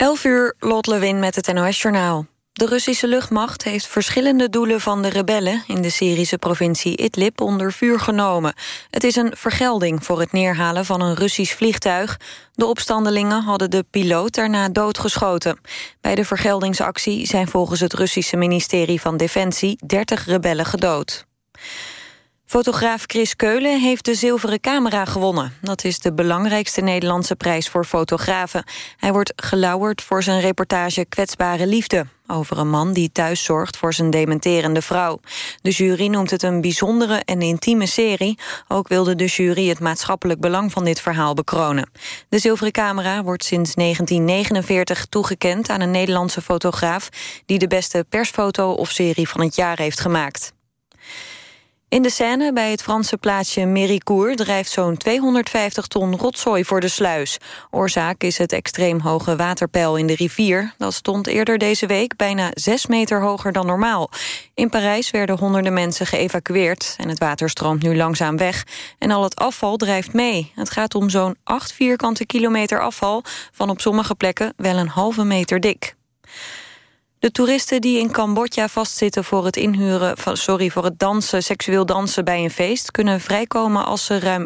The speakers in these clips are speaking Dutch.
11 uur, Lot Lewin met het NOS-journaal. De Russische luchtmacht heeft verschillende doelen van de rebellen... in de Syrische provincie Idlib onder vuur genomen. Het is een vergelding voor het neerhalen van een Russisch vliegtuig. De opstandelingen hadden de piloot daarna doodgeschoten. Bij de vergeldingsactie zijn volgens het Russische ministerie van Defensie... 30 rebellen gedood. Fotograaf Chris Keulen heeft de Zilveren Camera gewonnen. Dat is de belangrijkste Nederlandse prijs voor fotografen. Hij wordt gelauwerd voor zijn reportage Kwetsbare Liefde... over een man die thuis zorgt voor zijn dementerende vrouw. De jury noemt het een bijzondere en intieme serie. Ook wilde de jury het maatschappelijk belang van dit verhaal bekronen. De Zilveren Camera wordt sinds 1949 toegekend aan een Nederlandse fotograaf... die de beste persfoto of serie van het jaar heeft gemaakt. In de Seine bij het Franse plaatsje Méricourt drijft zo'n 250 ton rotzooi voor de sluis. Oorzaak is het extreem hoge waterpeil in de rivier. Dat stond eerder deze week bijna 6 meter hoger dan normaal. In Parijs werden honderden mensen geëvacueerd en het water stroomt nu langzaam weg. En al het afval drijft mee. Het gaat om zo'n 8 vierkante kilometer afval van op sommige plekken wel een halve meter dik. De toeristen die in Cambodja vastzitten voor het inhuren van, sorry, voor het dansen, seksueel dansen bij een feest, kunnen vrijkomen als ze ruim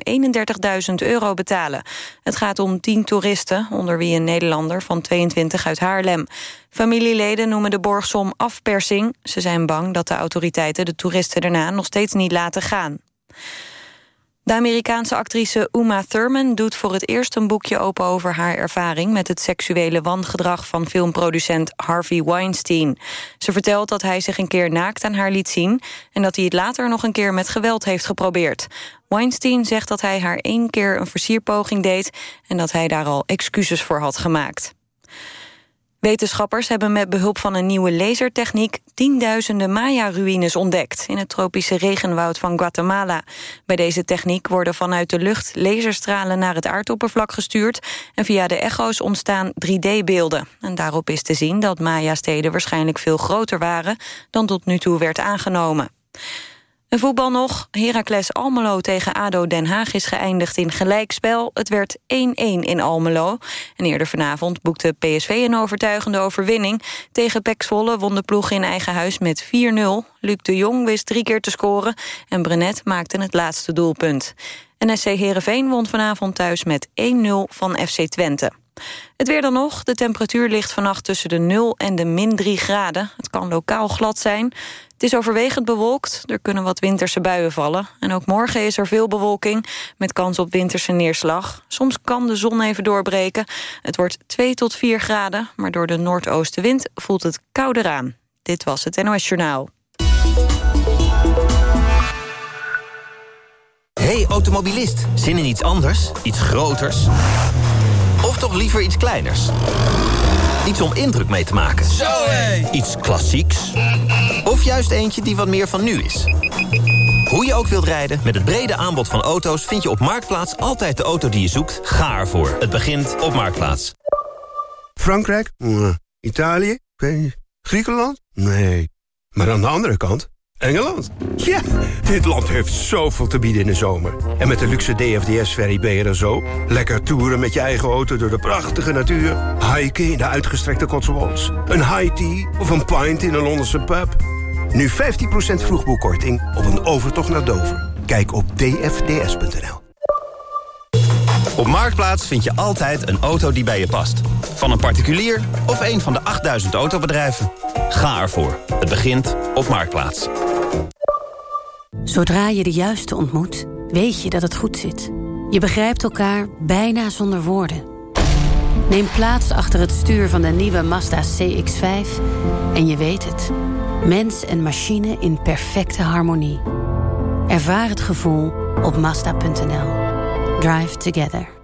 31.000 euro betalen. Het gaat om 10 toeristen, onder wie een Nederlander van 22 uit Haarlem. Familieleden noemen de borgsom afpersing. Ze zijn bang dat de autoriteiten de toeristen daarna nog steeds niet laten gaan. De Amerikaanse actrice Uma Thurman doet voor het eerst een boekje open over haar ervaring met het seksuele wangedrag van filmproducent Harvey Weinstein. Ze vertelt dat hij zich een keer naakt aan haar liet zien en dat hij het later nog een keer met geweld heeft geprobeerd. Weinstein zegt dat hij haar één keer een versierpoging deed en dat hij daar al excuses voor had gemaakt. Wetenschappers hebben met behulp van een nieuwe lasertechniek... tienduizenden Maya-ruïnes ontdekt... in het tropische regenwoud van Guatemala. Bij deze techniek worden vanuit de lucht laserstralen... naar het aardoppervlak gestuurd... en via de echo's ontstaan 3D-beelden. En daarop is te zien dat Maya-steden waarschijnlijk veel groter waren... dan tot nu toe werd aangenomen. Een voetbal nog. Heracles Almelo tegen ADO Den Haag is geëindigd in gelijkspel. Het werd 1-1 in Almelo. En eerder vanavond boekte PSV een overtuigende overwinning. Tegen Pek Zwolle won de ploeg in eigen huis met 4-0. Luc de Jong wist drie keer te scoren. En Brenet maakte het laatste doelpunt. NSC Heerenveen won vanavond thuis met 1-0 van FC Twente. Het weer dan nog. De temperatuur ligt vannacht tussen de 0 en de min 3 graden. Het kan lokaal glad zijn. Het is overwegend bewolkt. Er kunnen wat winterse buien vallen. En ook morgen is er veel bewolking met kans op winterse neerslag. Soms kan de zon even doorbreken. Het wordt 2 tot 4 graden, maar door de noordoostenwind voelt het kouder aan. Dit was het NOS Journaal. Hey automobilist, zin in iets anders? Iets groters? Of toch liever iets kleiners? Iets om indruk mee te maken. Zo hé! Iets klassieks? Of juist eentje die wat meer van nu is? Hoe je ook wilt rijden, met het brede aanbod van auto's... vind je op Marktplaats altijd de auto die je zoekt. Ga ervoor. Het begint op Marktplaats. Frankrijk? Italië? Griekenland? Nee. Maar aan de andere kant... Engeland? Ja, dit land heeft zoveel te bieden in de zomer. En met de luxe DFDS-ferry ben je er zo. Lekker toeren met je eigen auto door de prachtige natuur. Hiken in de uitgestrekte Cotswolds. Een high tea of een pint in een Londense pub. Nu 15% vroegboekkorting op een overtocht naar Dover. Kijk op dfds.nl. Op Marktplaats vind je altijd een auto die bij je past. Van een particulier of een van de 8000 autobedrijven. Ga ervoor. Het begint op Marktplaats. Zodra je de juiste ontmoet, weet je dat het goed zit. Je begrijpt elkaar bijna zonder woorden. Neem plaats achter het stuur van de nieuwe Mazda CX-5 en je weet het. Mens en machine in perfecte harmonie. Ervaar het gevoel op Mazda.nl. Drive together.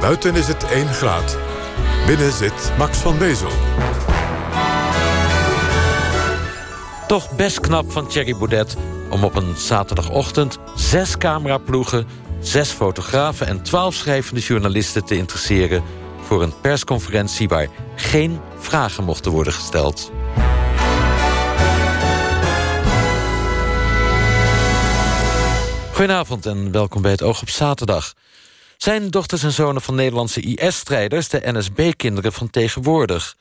Buiten is het 1 graad. Binnen zit Max van Wezel. Toch best knap van Thierry Baudet om op een zaterdagochtend... zes cameraploegen, zes fotografen en twaalf schrijvende journalisten te interesseren... voor een persconferentie waar geen vragen mochten worden gesteld. Goedenavond en welkom bij het Oog op Zaterdag. Zijn dochters en zonen van Nederlandse IS-strijders... de NSB-kinderen van tegenwoordig?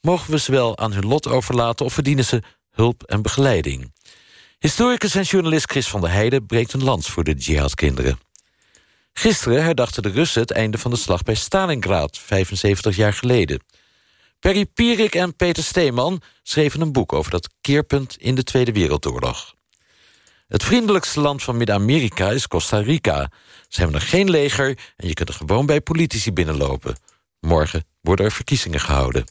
Mogen we ze wel aan hun lot overlaten... of verdienen ze hulp en begeleiding? Historicus en journalist Chris van der Heijden... breekt een lans voor de jihadkinderen. Gisteren herdachten de Russen het einde van de slag bij Stalingrad... 75 jaar geleden. Perry Pierik en Peter Steeman schreven een boek... over dat keerpunt in de Tweede Wereldoorlog. Het vriendelijkste land van Midden-Amerika is Costa Rica. Ze hebben er geen leger en je kunt er gewoon bij politici binnenlopen. Morgen worden er verkiezingen gehouden.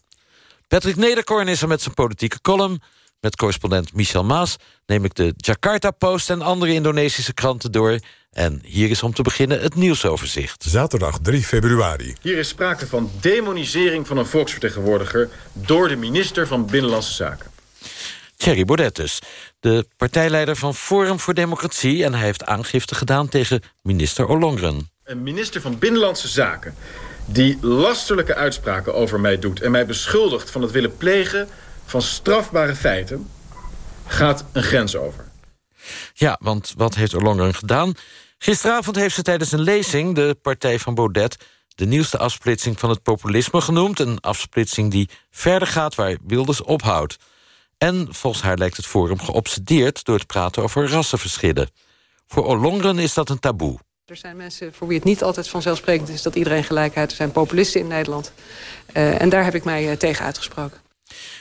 Patrick Nederkorn is er met zijn politieke column. Met correspondent Michel Maas neem ik de Jakarta Post... en andere Indonesische kranten door. En hier is om te beginnen het nieuwsoverzicht. Zaterdag 3 februari. Hier is sprake van demonisering van een volksvertegenwoordiger... door de minister van Binnenlandse Zaken. Thierry Baudet dus. De partijleider van Forum voor Democratie... en hij heeft aangifte gedaan tegen minister Ollongren. Een minister van Binnenlandse Zaken... die lasterlijke uitspraken over mij doet... en mij beschuldigt van het willen plegen van strafbare feiten... gaat een grens over. Ja, want wat heeft Ollongren gedaan? Gisteravond heeft ze tijdens een lezing, de partij van Baudet... de nieuwste afsplitsing van het populisme genoemd. Een afsplitsing die verder gaat waar Wilders ophoudt. En volgens haar lijkt het Forum geobsedeerd... door het praten over rassenverschillen. Voor Ollongren is dat een taboe. Er zijn mensen voor wie het niet altijd vanzelfsprekend is... dat iedereen gelijkheid Er zijn populisten in Nederland. Uh, en daar heb ik mij uh, tegen uitgesproken.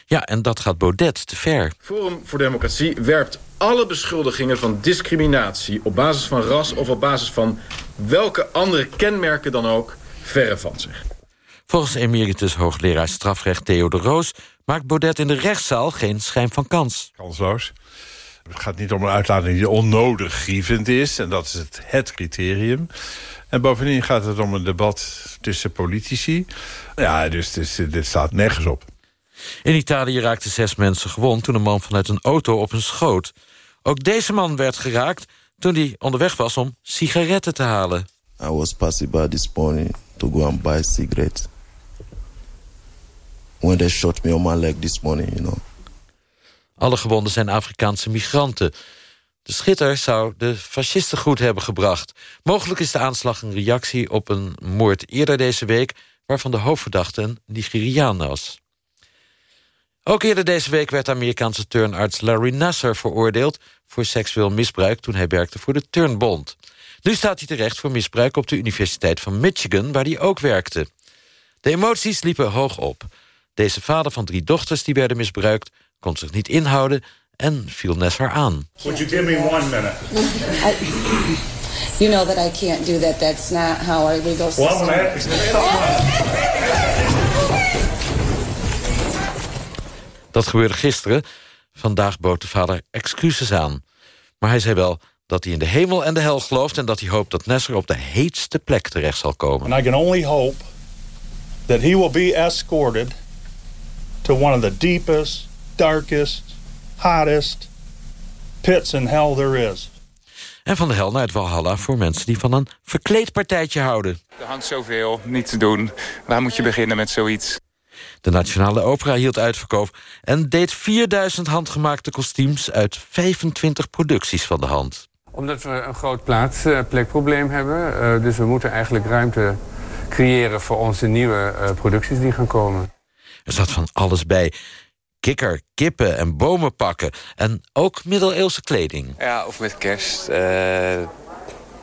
Ja, en dat gaat Baudet te ver. Forum voor Democratie werpt alle beschuldigingen van discriminatie... op basis van ras of op basis van welke andere kenmerken dan ook... verre van zich. Volgens emeritus hoogleraar strafrecht Theo de Roos... maakt Baudet in de rechtszaal geen schijn van kans. Kansloos. Het gaat niet om een uitlating die onnodig grievend is. En dat is het, het criterium. En bovendien gaat het om een debat tussen politici. Ja, dus, dus dit staat nergens op. In Italië raakten zes mensen gewond toen een man vanuit een auto op hen schoot. Ook deze man werd geraakt toen hij onderweg was om sigaretten te halen. I was passing by this morning to go and buy cigarettes. When shot me on my leg this morning, you know. Alle gewonden zijn Afrikaanse migranten. De schitter zou de fascisten goed hebben gebracht. Mogelijk is de aanslag een reactie op een moord eerder deze week... waarvan de hoofdverdachte een Nigeriaan was. Ook eerder deze week werd Amerikaanse turnarts Larry Nasser veroordeeld... voor seksueel misbruik toen hij werkte voor de Turnbond. Nu staat hij terecht voor misbruik op de Universiteit van Michigan... waar hij ook werkte. De emoties liepen hoog op. Deze vader van drie dochters die werden misbruikt... kon zich niet inhouden en viel Nasser aan. Would you give me one minute? you know that I can't do that. That's not how our legal system... Dat gebeurde gisteren. Vandaag bood de vader excuses aan. Maar hij zei wel dat hij in de hemel en de hel gelooft... en dat hij hoopt dat Nesser op de heetste plek terecht zal komen. And I can only hope that he will be escorted... to one of the deepest, darkest, hottest pits in hell there is. En van de hel naar het Walhalla voor mensen die van een verkleedpartijtje houden. Er hangt zoveel, niet te doen. Waar moet je beginnen met zoiets? De Nationale Opera hield uitverkoop en deed 4000 handgemaakte kostuums uit 25 producties van de hand. Omdat we een groot plaats, uh, plekprobleem hebben. Uh, dus we moeten eigenlijk ruimte creëren voor onze nieuwe uh, producties die gaan komen. Er zat van alles bij. Kikker, kippen en bomen pakken. En ook middeleeuwse kleding. Ja, of met kerst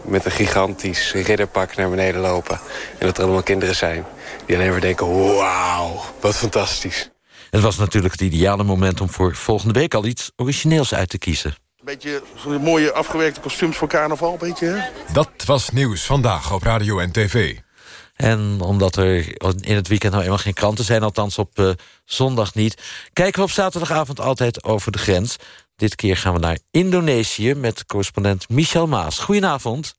met een gigantisch ridderpak naar beneden lopen. En dat er allemaal kinderen zijn die alleen maar denken... wauw, wat fantastisch. Het was natuurlijk het ideale moment om voor volgende week al iets origineels uit te kiezen. Een beetje mooie afgewerkte kostuums voor carnaval, beetje, hè? Dat was nieuws vandaag op radio en tv. En omdat er in het weekend nou eenmaal geen kranten zijn... althans op uh, zondag niet... kijken we op zaterdagavond altijd over de grens. Dit keer gaan we naar Indonesië met correspondent Michel Maas. Goedenavond.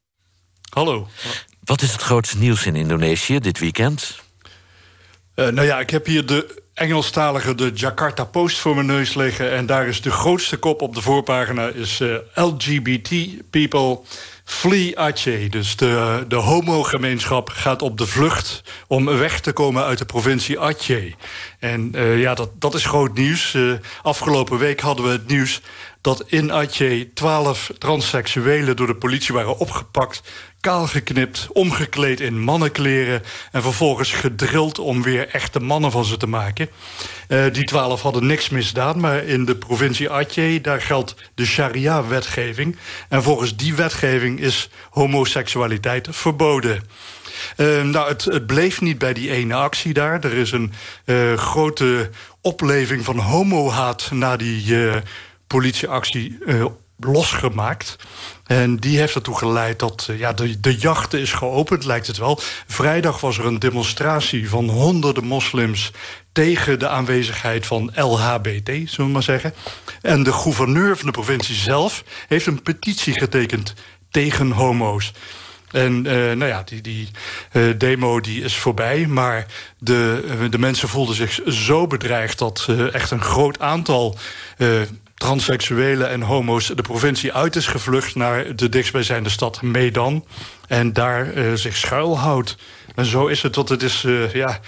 Hallo. Wat is het grootste nieuws in Indonesië dit weekend? Uh, nou ja, ik heb hier de Engelstalige de Jakarta Post voor mijn neus liggen... en daar is de grootste kop op de voorpagina... is uh, LGBT people flee Aceh. Dus de, de homogemeenschap gaat op de vlucht... om weg te komen uit de provincie Aceh. En uh, ja, dat, dat is groot nieuws. afgelopen week hadden we het nieuws dat in Aceh twaalf transseksuelen door de politie waren opgepakt kaal geknipt, omgekleed in mannenkleren... en vervolgens gedrild om weer echte mannen van ze te maken. Uh, die twaalf hadden niks misdaan, maar in de provincie Aceh... daar geldt de sharia-wetgeving. En volgens die wetgeving is homoseksualiteit verboden. Uh, nou, het, het, bleef niet bij die ene actie daar. Er is een uh, grote opleving van homohaat na die politieactie losgemaakt. En die heeft ertoe geleid dat uh, ja, de, de jacht is geopend, lijkt het wel. Vrijdag was er een demonstratie van honderden moslims... tegen de aanwezigheid van LHBT, zullen we maar zeggen. En de gouverneur van de provincie zelf heeft een petitie getekend tegen homo's. En uh, nou ja, die, die uh, demo die is voorbij. Maar de, de mensen voelden zich zo bedreigd... dat echt een groot aantal transseksuelen en homo's de provincie uit is gevlucht... naar de dichtstbijzijnde stad Medan en daar uh, zich schuilhoudt. En zo is het, want het is, uh, ja,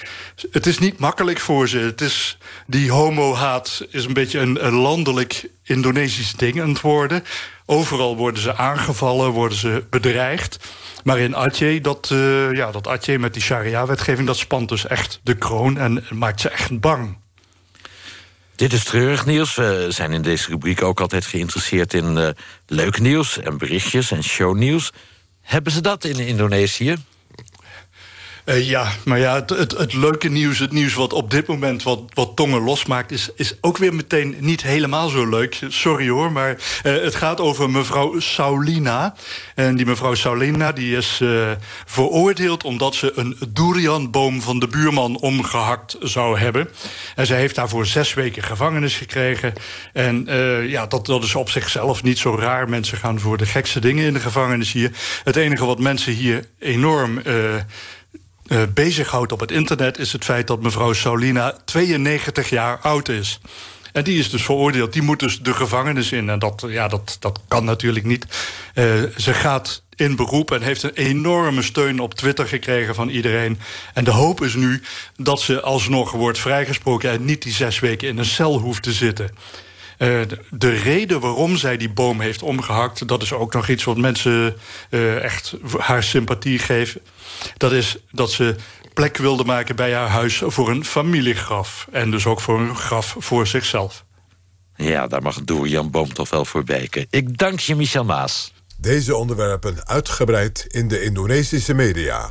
het is niet makkelijk voor ze. Het is, die homohaat is een beetje een, een landelijk Indonesisch ding aan het worden. Overal worden ze aangevallen, worden ze bedreigd. Maar in Aceh, dat, uh, ja, dat Aceh met die sharia-wetgeving... dat spant dus echt de kroon en maakt ze echt bang. Dit is treurig nieuws. We zijn in deze rubriek ook altijd geïnteresseerd in uh, leuk nieuws... en berichtjes en shownieuws. Hebben ze dat in Indonesië? Uh, ja, maar ja, het, het, leuke nieuws, het nieuws wat op dit moment wat, wat tongen losmaakt... Is, is ook weer meteen niet helemaal zo leuk. Sorry hoor, maar uh, het gaat over mevrouw Saulina. En die mevrouw Saulina die is uh, veroordeeld... omdat ze een durianboom van de buurman omgehakt zou hebben. En ze heeft daarvoor zes weken gevangenis gekregen. En ja, dat, dat is op zichzelf niet zo raar. Mensen gaan voor de gekste dingen in de gevangenis hier. Het enige wat mensen hier enorm uh, bezighoudt op het internet... is het feit dat mevrouw Saulina 92 jaar oud is. En die is dus veroordeeld. Die moet dus de gevangenis in. En dat, ja, dat, dat kan natuurlijk niet. Uh, ze gaat in beroep en heeft een enorme steun op Twitter gekregen van iedereen. En de hoop is nu dat ze alsnog wordt vrijgesproken... en niet die zes weken in een cel hoeft te zitten. Uh, de reden waarom zij die boom heeft omgehakt... dat is ook nog iets wat mensen uh, echt haar sympathie geven. Dat is dat ze plek wilde maken bij haar huis voor een familiegraf. En dus ook voor een graf voor zichzelf. Ja, daar mag Jan Boom toch wel voor wijken. Ik dank je, Michel Maas. Deze onderwerpen uitgebreid in de Indonesische media.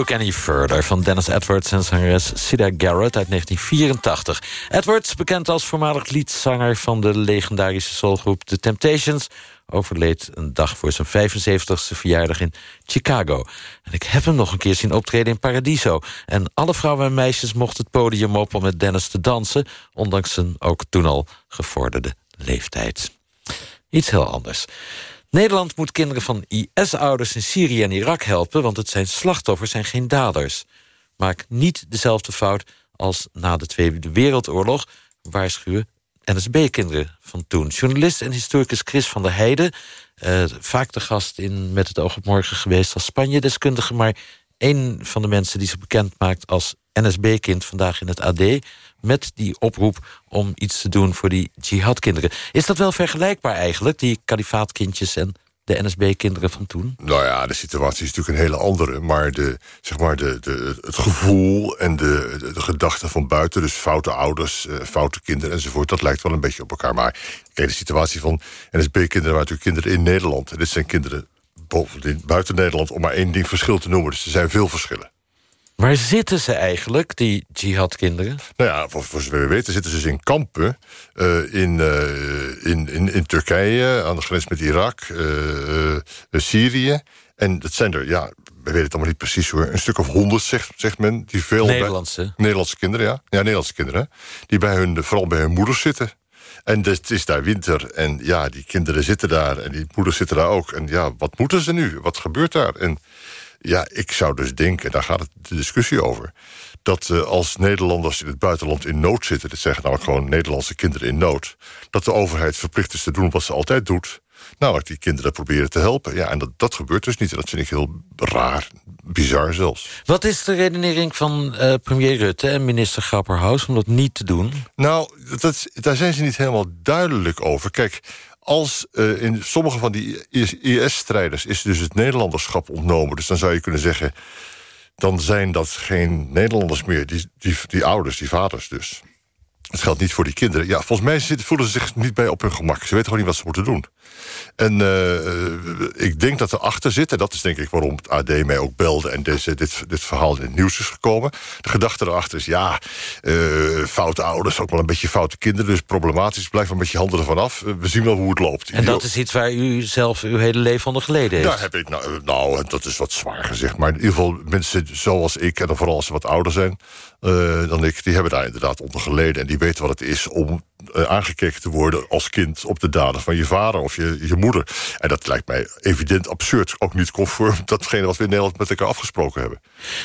Look Any Further van Dennis Edwards en zangeres Sida Garrett uit 1984. Edwards, bekend als voormalig liedzanger van de legendarische soulgroep The Temptations... overleed een dag voor zijn 75ste verjaardag in Chicago. En ik heb hem nog een keer zien optreden in Paradiso. En alle vrouwen en meisjes mochten het podium op om met Dennis te dansen... ondanks zijn ook toen al gevorderde leeftijd. Iets heel anders. Nederland moet kinderen van IS-ouders in Syrië en Irak helpen... want het zijn slachtoffers en geen daders. Maak niet dezelfde fout als na de Tweede Wereldoorlog... waarschuwen NSB-kinderen van toen. Journalist en historicus Chris van der Heijden... Uh, vaak de gast in Met het oog op morgen geweest als Spanje-deskundige... maar een van de mensen die zich bekend maakt als NSB-kind vandaag in het AD... met die oproep om iets te doen voor die jihadkinderen. Is dat wel vergelijkbaar eigenlijk, die kalifaatkindjes en de NSB-kinderen van toen? Nou ja, de situatie is natuurlijk een hele andere. Maar, de, zeg maar de, de, het gevoel en de, gedachten van buiten... dus foute ouders, uh, foute kinderen enzovoort... dat lijkt wel een beetje op elkaar. Maar kijk, de situatie van NSB-kinderen... waren natuurlijk kinderen in Nederland. Dit zijn kinderen buiten Nederland... om maar één ding verschil te noemen. Dus er zijn veel verschillen. Waar zitten ze eigenlijk, die jihadkinderen? Nou ja, voor, voor zover we weten zitten ze dus in kampen uh, in, uh, in, in, in Turkije, aan de grens met Irak, uh, Syrië. En dat zijn er, ja, we weten het allemaal niet precies hoor, een stuk of honderd, zegt, zegt men. Die veel Nederlandse? Bij, Nederlandse kinderen, ja. Ja, Nederlandse kinderen. Die bij hun, vooral bij hun moeders zitten. En dus, het is daar winter en ja, die kinderen zitten daar en die moeders zitten daar ook. En ja, wat moeten ze nu? Wat gebeurt daar? En ja, ik zou dus denken, daar gaat het de discussie over... dat uh, als Nederlanders in het buitenland in nood zitten... dit zeggen nou gewoon Nederlandse kinderen in nood... dat de overheid verplicht is te doen wat ze altijd doet... Nou, die kinderen proberen te helpen. Ja, en dat, dat gebeurt dus niet. En dat vind ik heel raar, bizar zelfs. Wat is de redenering van uh, premier Rutte en minister Grapperhaus... om dat niet te doen? Nou, dat, daar zijn ze niet helemaal duidelijk over. Kijk, als uh, in sommige van die IS-strijders is dus het Nederlanderschap ontnomen. Dus dan zou je kunnen zeggen, dan zijn dat geen Nederlanders meer. Die, die, die ouders, die vaders dus. Het geldt niet voor die kinderen. Ja, volgens mij zitten, voelen ze zich niet bij op hun gemak. Ze weten gewoon niet wat ze moeten doen. En uh, ik denk dat erachter zit, en dat is denk ik waarom het AD mij ook belde... en deze, dit, dit verhaal in het nieuws is gekomen. De gedachte erachter is, ja, uh, foute ouders, ook wel een beetje foute kinderen... dus problematisch, blijf maar met je handen ervan af. we zien wel hoe het loopt. En dat is iets waar u zelf uw hele leven onder geleden heeft? Daar heb ik, nou, nou, dat is wat zwaar gezegd... maar in ieder geval mensen zoals ik, en dan vooral als ze wat ouder zijn... dan ik, die hebben daar inderdaad onder geleden... en die weten wat het is om aangekeken te worden als kind... op de daden van je vader of je, je moeder. En dat lijkt mij evident absurd. Ook niet conform datgene wat we in Nederland met elkaar afgesproken hebben.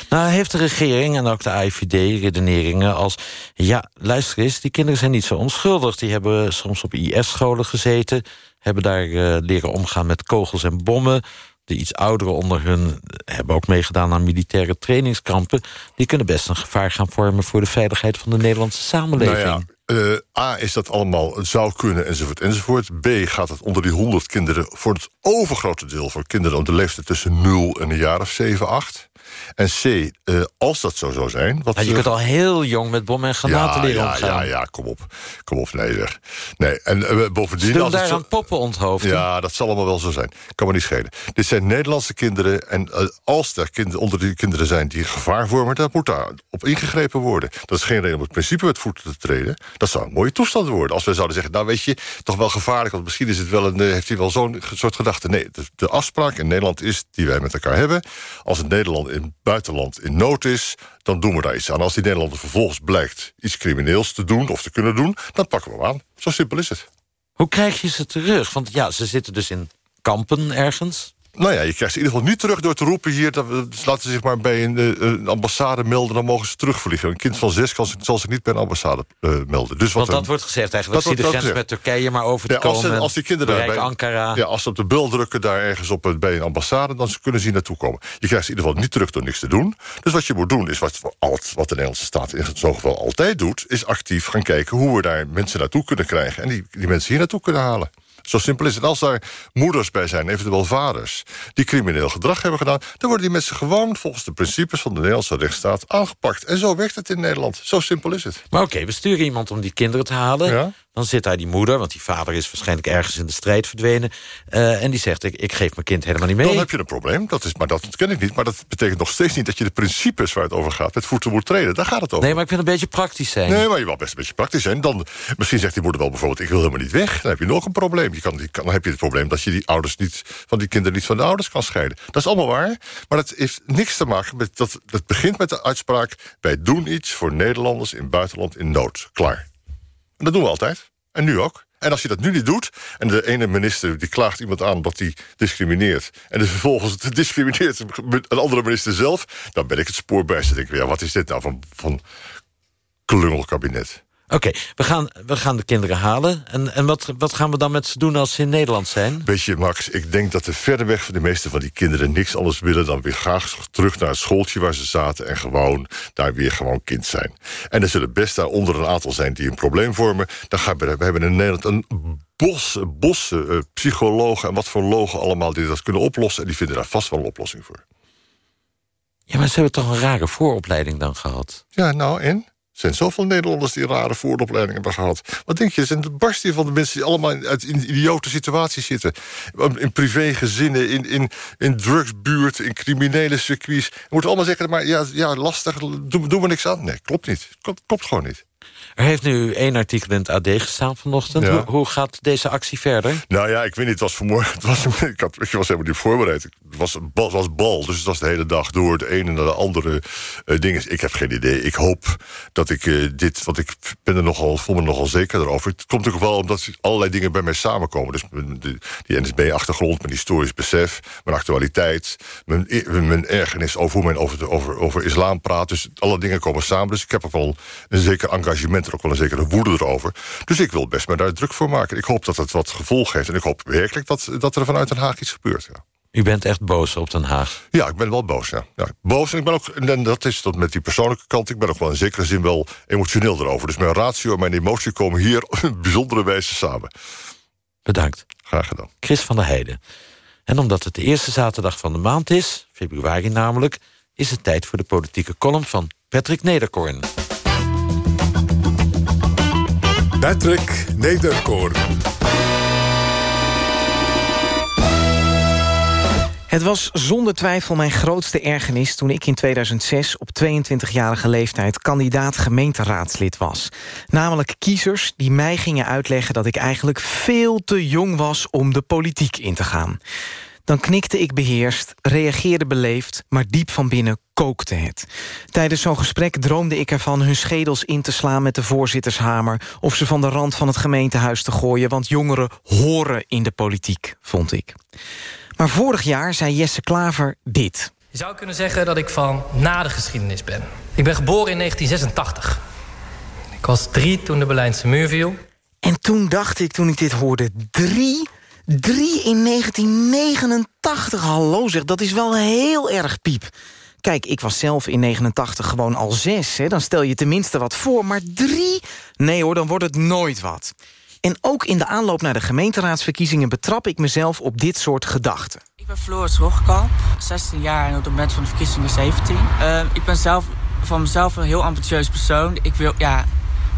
Nou, heeft de regering en ook de AIVD redeneringen als... ja, luister eens, die kinderen zijn niet zo onschuldig. Die hebben soms op IS-scholen gezeten... hebben daar uh, leren omgaan met kogels en bommen... De iets ouderen onder hun hebben ook meegedaan aan militaire trainingskampen. Die kunnen best een gevaar gaan vormen voor de veiligheid van de Nederlandse samenleving. Nou ja. Uh, A, is dat allemaal zou kunnen, enzovoort, enzovoort. B, gaat het onder die 100 kinderen... voor het overgrote deel van kinderen... om de leeftijd tussen 0 en een jaar of 7, 8. En C, uh, als dat zo zou zijn... Wat, nou, je kunt al heel jong met bommen en granaten ja, leren ja, omgaan. Ja, ja, kom op. Kom op, nee zeg. Nee, en uh, bovendien... Stil daar aan poppen onthoofden? Ja, dat zal allemaal wel zo zijn. Kan me niet schelen. Dit zijn Nederlandse kinderen. En uh, als er kinderen, onder die kinderen zijn die gevaar vormen... dan moet daar op ingegrepen worden. Dat is geen reden om het principe met voeten te treden. Dat zou een mooie toestand worden. Als we zouden zeggen, nou weet je, toch wel gevaarlijk... want misschien is het wel een, heeft hij wel zo'n soort gedachte. Nee, de, de afspraak in Nederland is, die wij met elkaar hebben... als het Nederland in buitenland in nood is, dan doen we daar iets aan. Als die Nederlander vervolgens blijkt iets crimineels te doen of te kunnen doen... dan pakken we hem aan. Zo simpel is het. Hoe krijg je ze terug? Want ja, ze zitten dus in kampen ergens. Nou ja, je krijgt ze in ieder geval niet terug door te roepen hier... Dat dus laten ze zich maar bij een, een, ambassade melden... dan mogen ze terugvliegen. Een kind van zes kan, zal zich niet bij een ambassade uh, melden. Dus Want wat dat wordt gezegd eigenlijk. Dat zie de grens gezegd. met Turkije maar over te ja, komen. Als, ze, als die kinderen bij, bij, Ankara. Ja, als ze op de bel drukken daar ergens op, bij een ambassade... dan kunnen ze hier naartoe komen. Je krijgt ze in ieder geval niet terug door niks te doen. Dus wat je moet doen, is wat, wat de Nederlandse staat... in zo'n geval altijd doet... is actief gaan kijken hoe we daar mensen naartoe kunnen krijgen... en die, die mensen hier naartoe kunnen halen. Zo simpel is het. Als daar moeders bij zijn, eventueel vaders... die crimineel gedrag hebben gedaan... dan worden die mensen gewoon volgens de principes van de Nederlandse rechtsstaat aangepakt. En zo werkt het in Nederland. Zo simpel is het. Maar oké, okay, we sturen iemand om die kinderen te halen. Ja? Dan zit daar die moeder, want die vader is waarschijnlijk ergens in de strijd verdwenen. Uh, en die zegt, ik, ik geef mijn kind helemaal niet mee. Dan heb je een probleem, dat is, maar dat ken ik niet. Maar dat betekent nog steeds niet dat je de principes waar het over gaat... met voeten moet treden, daar gaat het over. Nee, maar ik wil een beetje praktisch zijn. Nee, maar je wil best een beetje praktisch zijn. Dan, misschien zegt die moeder wel bijvoorbeeld, ik wil helemaal niet weg. Dan heb je nog een probleem. Je kan, dan heb je het probleem dat je die ouders niet, van die kinderen niet van de ouders kan scheiden. Dat is allemaal waar, maar dat heeft niks te maken met... dat. Het begint met de uitspraak, wij doen iets voor Nederlanders in buitenland in nood. Klaar. Dat doen we altijd. En nu ook. En als je dat nu niet doet, en de ene minister die klaagt iemand aan dat hij discrimineert... en dus vervolgens discrimineert een andere minister zelf... dan ben ik het spoor bij. Dan denk ik, ja, wat is dit nou van, van klungelkabinet? Oké, we, gaan, we gaan de kinderen halen. En, en wat, wat gaan we dan met ze doen als ze in Nederland zijn? Weet je, Max, ik denk dat de verder weg van de meeste van die kinderen... niks anders willen dan weer graag terug naar het schooltje waar ze zaten... en gewoon daar weer gewoon kind zijn. En er zullen best daaronder een aantal zijn die een probleem vormen. Dan gaan we, we hebben in Nederland een bos, bossen uh, psychologen en wat voor logen allemaal... die dat kunnen oplossen en die vinden daar vast wel een oplossing voor. Ja, maar ze hebben toch een rare vooropleiding dan gehad? Ja, nou, en? Zijn zoveel Nederlanders die rare vooropleidingen hebben gehad. Wat denk je? Er zijn de barst van de mensen die allemaal uit in idiote situaties zitten. In privégezinnen, in, in, in drugsbuurt, in criminele circuits. We moeten allemaal zeggen, maar ja, ja lastig, doen we niks aan. Nee, klopt niet. Klopt gewoon niet. Er heeft nu één artikel in het AD gestaan vanochtend. Hoe, hoe, gaat deze actie verder? Nou ja, ik weet niet, het was vanmorgen... Het was, ik, had, ik was helemaal niet voorbereid. Het was, het was bal, dus het was de hele dag door... het ene naar de andere uh, dingen. Ik heb geen idee. Ik hoop dat ik uh, dit... want ik ben er nogal, voel me nogal zeker erover. Het komt natuurlijk wel omdat allerlei dingen bij mij samenkomen. Dus die NSB-achtergrond, mijn historisch besef... mijn actualiteit, mijn, mijn ergernis over hoe men over, over, over islam praat. Dus alle dingen komen samen. Dus ik heb ook wel een zeker engagement er ook wel een zekere woede erover. Dus ik wil best maar daar druk voor maken. Ik hoop dat het wat gevolg heeft. En ik hoop werkelijk dat, dat er vanuit Den Haag iets gebeurt. Ja. U bent echt boos op Den Haag? Ja, ik ben wel boos, ja. ja boos en ik ben ook, en dat is tot met die persoonlijke kant... ik ben ook wel in zekere zin wel emotioneel erover. Dus mijn ratio en mijn emotie komen hier op een bijzondere wijze samen. Bedankt. Graag gedaan. Chris van der Heijden. En omdat het de eerste zaterdag van de maand is, februari namelijk... is het tijd voor de politieke column van Patrick Nederkorn. Patrick Nederkoorn. Het was zonder twijfel mijn grootste ergernis toen ik in 2006 op 22-jarige leeftijd kandidaat gemeenteraadslid was. Namelijk kiezers die mij gingen uitleggen dat ik eigenlijk veel te jong was om de politiek in te gaan. Dan knikte ik beheerst, reageerde beleefd... maar diep van binnen kookte het. Tijdens zo'n gesprek droomde ik ervan hun schedels in te slaan met de voorzittershamer... of ze van de rand van het gemeentehuis te gooien... want jongeren horen in de politiek, vond ik. Maar vorig jaar zei Jesse Klaver dit. Je zou kunnen zeggen dat ik van na de geschiedenis ben. Ik ben geboren in 1986. Ik was drie toen de Berlijnse muur viel. En toen dacht ik, toen ik dit hoorde, drie... Drie in 1989, hallo zeg, dat is wel heel erg piep. Kijk, ik was zelf in 89 gewoon al zes, hè, dan stel je tenminste wat voor. Maar drie? Nee hoor, dan wordt het nooit wat. En ook in de aanloop naar de gemeenteraadsverkiezingen... betrap ik mezelf op dit soort gedachten. Ik ben Floris Rogkamp, 16 jaar en op het moment van de verkiezingen 17. Uh, ik ben zelf van mezelf een heel ambitieus persoon. Ik wil, ja,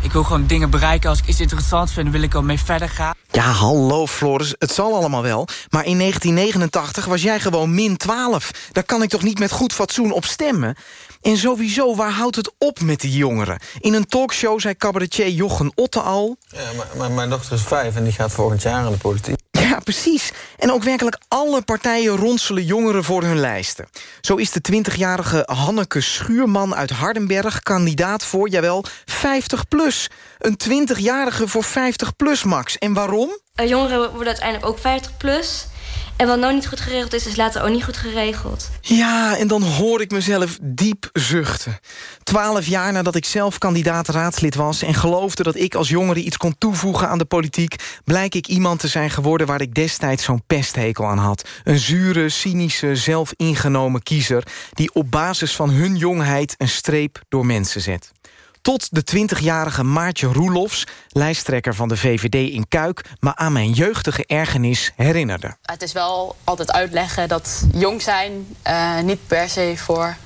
ik wil gewoon dingen bereiken. Als ik iets interessant vind, wil ik er mee verder gaan. Ja, hallo Floris, het zal allemaal wel. Maar in 1989 was jij gewoon min 12. Daar kan ik toch niet met goed fatsoen op stemmen? En sowieso, waar houdt het op met die jongeren? In een talkshow zei cabaretier Jochen Otte al... Ja, maar, maar mijn dochter is vijf en die gaat volgend jaar aan de politiek. Ja, precies. En ook werkelijk alle partijen ronselen jongeren voor hun lijsten. Zo is de 20-jarige Hanneke Schuurman uit Hardenberg... kandidaat voor, jawel, 50 plus. Een 20-jarige voor 50 plus, Max. En waarom? Uh, jongeren worden uiteindelijk ook 50 plus... En wat nou niet goed geregeld is, is later ook niet goed geregeld. Ja, en dan hoor ik mezelf diep zuchten. Twaalf jaar nadat ik zelf kandidaat raadslid was... en geloofde dat ik als jongere iets kon toevoegen aan de politiek... blijk ik iemand te zijn geworden waar ik destijds zo'n pesthekel aan had. Een zure, cynische, zelfingenomen kiezer... die op basis van hun jongheid een streep door mensen zet tot de 20-jarige Maartje Roelofs, lijsttrekker van de VVD in Kuik... maar aan mijn jeugdige ergernis herinnerde. Het is wel altijd uitleggen dat jong zijn uh, niet per se voor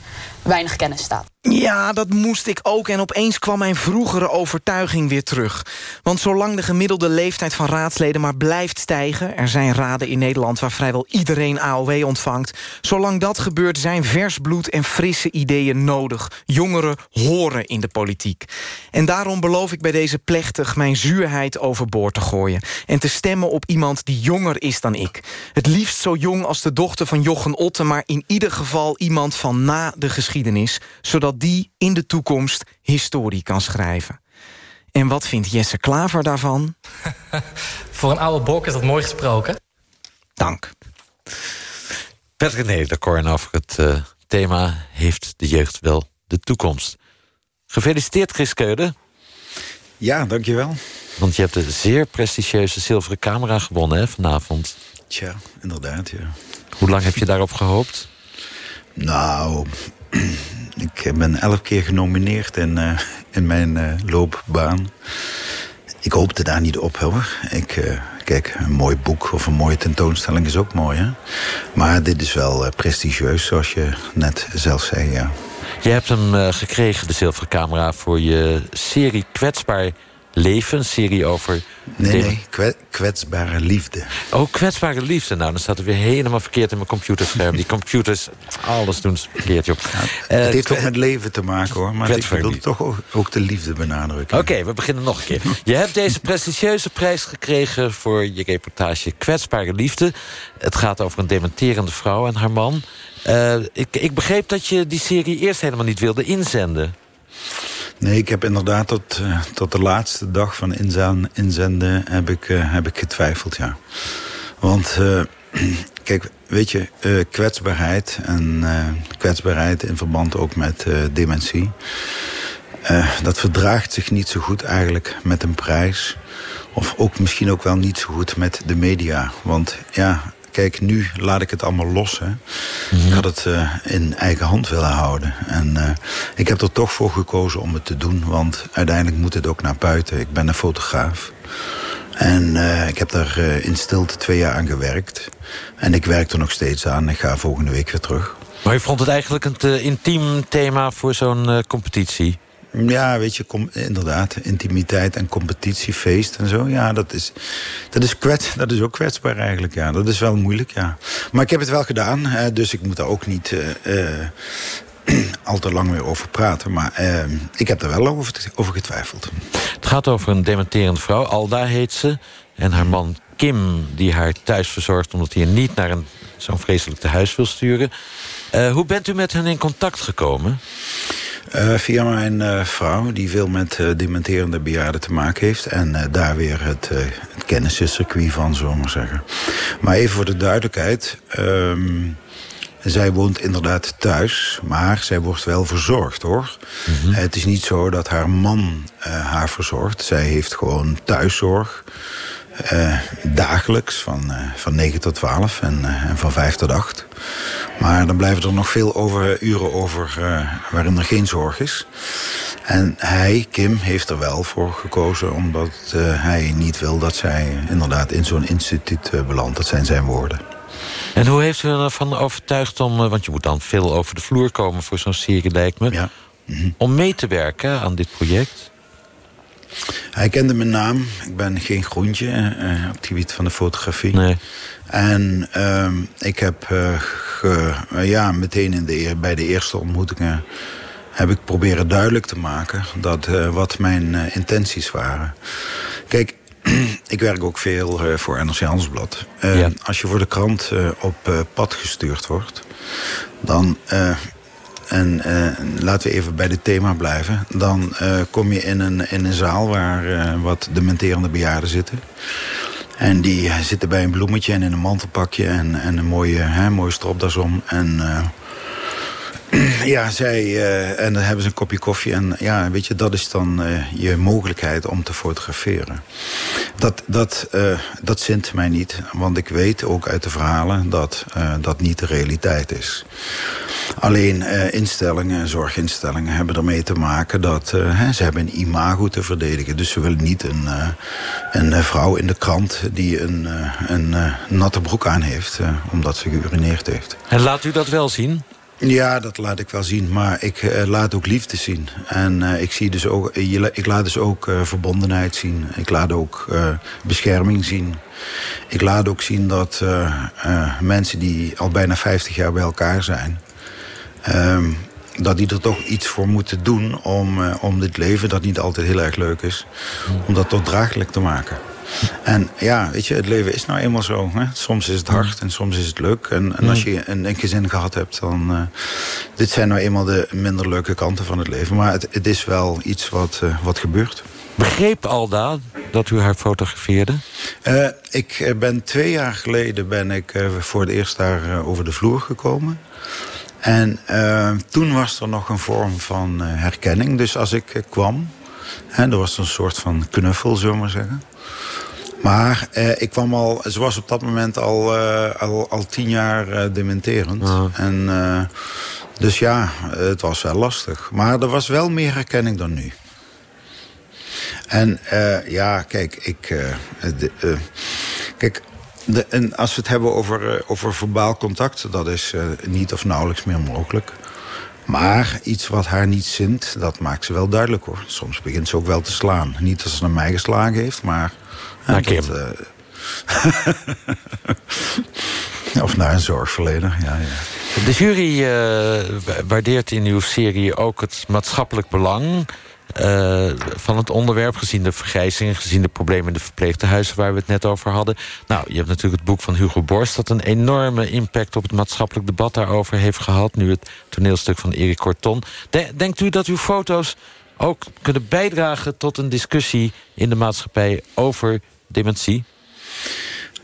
weinig kennis staat. Ja, dat moest ik ook en opeens kwam mijn vroegere overtuiging weer terug. Want zolang de gemiddelde leeftijd van raadsleden maar blijft stijgen... er zijn raden in Nederland waar vrijwel iedereen AOW ontvangt... zolang dat gebeurt zijn vers bloed en frisse ideeën nodig. Jongeren horen in de politiek. En daarom beloof ik bij deze plechtig mijn zuurheid overboord te gooien... en te stemmen op iemand die jonger is dan ik. Het liefst zo jong als de dochter van Jochen Otten... maar in ieder geval iemand van na de geschiedenis... zodat die in de toekomst historie kan schrijven. En wat vindt Jesse Klaver daarvan? Voor een oude bok is dat mooi gesproken. Dank. Patrick Nederkorn over het uh, thema... Heeft de jeugd wel de toekomst? Gefeliciteerd, Chris Keude. Ja, dankjewel. Want je hebt de zeer prestigieuze zilveren camera gewonnen hè, vanavond. Tja, inderdaad, ja. Hoe lang heb je daarop gehoopt? Nou, ik ben elf keer genomineerd in, uh, in mijn uh, loopbaan. Ik hoopte daar niet op, hoor. Ik, uh, kijk, een mooi boek of een mooie tentoonstelling is ook mooi, hè? Maar dit is wel prestigieus, zoals je net zelf zei, ja. Je hebt hem gekregen, de zilveren camera, voor je serie Kwetsbaar Leven, een serie over... Nee, nee, kwetsbare liefde. Oh, kwetsbare liefde. Nou, dan staat er weer helemaal verkeerd in mijn computerscherm. Die computers, alles doen ze verkeerd, joh. Ja, het heeft ook met leven te maken, hoor. Maar ik wil toch ook, ook, de liefde benadrukken. Oké, we beginnen nog een keer. Je hebt deze prestigieuze prijs gekregen voor je reportage Kwetsbare Liefde. Het gaat over een dementerende vrouw en haar man. Uh, ik, ik begreep dat je die serie eerst helemaal niet wilde inzenden. Nee, ik heb inderdaad tot, uh, tot de laatste dag van inzenden, heb, ik, uh, heb ik getwijfeld, ja. Want, uh, kijk, weet je, kwetsbaarheid en kwetsbaarheid in verband ook met dementie... dat verdraagt zich niet zo goed eigenlijk met een prijs... of ook misschien ook wel niet zo goed met de media. Want ja, kijk, nu laat ik het allemaal los. Hè. Mhm. Ik had het uh, in eigen hand willen houden. En uh, ik heb er toch voor gekozen om het te doen. Want uiteindelijk moet het ook naar buiten. Ik ben een fotograaf. En uh, ik heb daar in stilte twee jaar aan gewerkt. En ik werk er nog steeds aan. Ik ga volgende week weer terug. Maar je vond het eigenlijk een te intiem thema voor zo'n competitie? Ja, weet je, kom, inderdaad. Intimiteit en competitiefeest en zo. Ja, dat is, dat, is kwets, dat is ook kwetsbaar eigenlijk. Ja. Dat is wel moeilijk, ja. Maar ik heb het wel gedaan. Hè, dus ik moet daar ook niet uh, al te lang meer over praten. Maar ik heb er wel over, over getwijfeld. Het gaat over een dementerende vrouw. Alda heet ze. En haar man Kim, die haar thuis verzorgt... omdat hij niet naar zo'n vreselijk tehuis wil sturen. hoe bent u met hen in contact gekomen? Uh, via mijn uh, vrouw, die veel met uh, dementerende bejaarden te maken heeft. En daar weer het, het kenniscircuit van, zullen we maar zeggen. Maar even voor de duidelijkheid. Um, zij woont inderdaad thuis, maar zij wordt wel verzorgd, hoor. Mm -hmm. Het is niet zo dat haar man haar verzorgt. Zij heeft gewoon thuiszorg. Uh, dagelijks van, uh, van 9 tot 12 en, uh, en van 5 tot 8. Maar dan blijven er nog veel over, uren over waarin er geen zorg is. En hij, Kim, heeft er wel voor gekozen... omdat hij niet wil dat zij inderdaad in zo'n instituut belandt. Dat zijn zijn woorden. En hoe heeft u ervan overtuigd om... want je moet dan veel over de vloer komen voor zo'n serie, lijkt me... Ja. Mm -hmm. om mee te werken aan dit project? Hij kende mijn naam. Ik ben geen groentje uh, op het gebied van de fotografie. Nee. En uh, ik heb uh, ge, ja, meteen in de, bij de eerste ontmoetingen... heb ik proberen duidelijk te maken dat, wat mijn intenties waren. Kijk, ik werk ook veel voor NRC Handelsblad. Ja. Als je voor de krant op pad gestuurd wordt... dan en uh, laten we even bij dit thema blijven. Dan uh, kom je in een, in een zaal waar uh, wat dementerende bejaarden zitten. En die zitten bij een bloemetje en in een mantelpakje en, en een mooie, hè, mooie stropdas om. En ja, zij, uh, en dan hebben ze een kopje koffie. En ja, weet je, dat is dan uh, je mogelijkheid om te fotograferen. Dat, dat, uh, dat zint mij niet. Want ik weet ook uit de verhalen dat dat niet de realiteit is. Alleen instellingen, zorginstellingen hebben ermee te maken dat hè, ze hebben een imago te verdedigen. Dus ze willen niet een, een vrouw in de krant die een, een natte broek aan heeft. omdat ze geurineerd heeft. En laat u dat wel zien? Ja, dat laat ik wel zien. Maar ik uh, laat ook liefde zien. En uh, ik, zie dus ook, uh, ik laat dus ook verbondenheid zien. Ik laat ook bescherming zien. Ik laat ook zien dat mensen die al bijna 50 jaar bij elkaar zijn... Ehm, dat die er toch iets voor moeten doen om, om dit leven... dat niet altijd heel erg leuk is... om dat toch draaglijk te maken. En ja, weet je, het leven is nou eenmaal zo. Hè? Soms is het hard en soms is het leuk. En, en als je een, een gezin gehad hebt, dan... Uh, dit zijn nou eenmaal de minder leuke kanten van het leven. Maar het, het is wel iets wat, uh, wat gebeurt. Begreep Alda dat u haar fotografeerde? Uh, ik ben twee jaar geleden ben ik voor het eerst daar over de vloer gekomen. En toen was er nog een vorm van herkenning. Dus als ik kwam, hè, er was een soort van knuffel, zullen we maar zeggen. Maar eh, ik kwam al, ze was op dat moment al, uh, al, al, tien jaar uh, dementerend. Ja. En, dus ja, het was wel lastig. Maar er was wel meer herkenning dan nu. En ja, kijk, ik... De, kijk, de, en als we het hebben over, over verbaal contact... dat is niet of nauwelijks meer mogelijk. Maar iets wat haar niet zint, dat maakt ze wel duidelijk hoor. Soms begint ze ook wel te slaan. Niet als ze naar mij geslagen heeft, maar naar Kim. Dat, uh... of naar een zorgverlener, ja. ja. De jury uh, waardeert in uw serie ook het maatschappelijk belang... Uh, van het onderwerp, gezien de vergrijzing... gezien de problemen in de verpleegtehuizen waar we het net over hadden. Nou, je hebt natuurlijk het boek van Hugo Borst... dat een enorme impact op het maatschappelijk debat daarover heeft gehad. Nu het toneelstuk van Erik Corton. Denkt u dat uw foto's ook kunnen bijdragen tot een discussie in de maatschappij over dementie?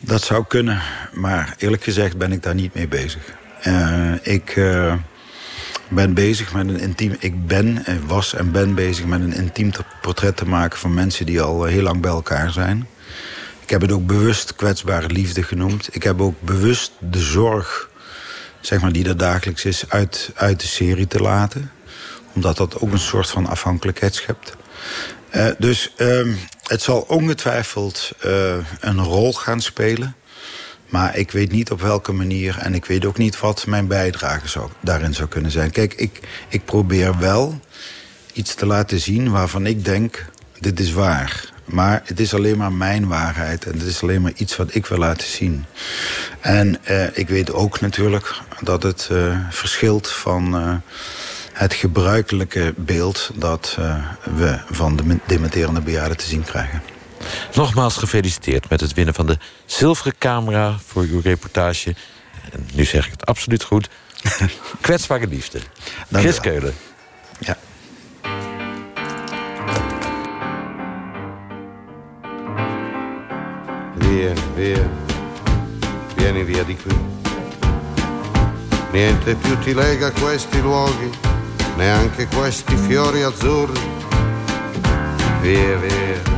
Dat zou kunnen, maar eerlijk gezegd ben ik daar niet mee bezig. Uh, ik uh, ben bezig met een intiem... Ik ben, was en ben bezig met een intiem portret te maken... van mensen die al heel lang bij elkaar zijn. Ik heb het ook bewust kwetsbare liefde genoemd. Ik heb ook bewust de zorg zeg maar, die er dagelijks is uit, uit de serie te laten. Omdat dat ook een soort van afhankelijkheid schept. Uh, dus uh, het zal ongetwijfeld uh, een rol gaan spelen. Maar ik weet niet op welke manier en ik weet ook niet wat mijn bijdrage zou, daarin zou kunnen zijn. Kijk, ik, ik probeer wel iets te laten zien waarvan ik denk, dit is waar. Maar het is alleen maar mijn waarheid en het is alleen maar iets wat ik wil laten zien. En uh, ik weet ook natuurlijk dat het uh, verschilt van... Uh, het gebruikelijke beeld dat uh, we van de dementerende bejaarden te zien krijgen. Nogmaals gefeliciteerd met het winnen van de zilveren camera voor uw reportage. En nu zeg ik het absoluut goed. Kwetsbare liefde. Chris Keulen. Ja. Via, via, vieni via di qui. Niente più ti lega questi luoghi neanche questi fiori azzurri. Via, via,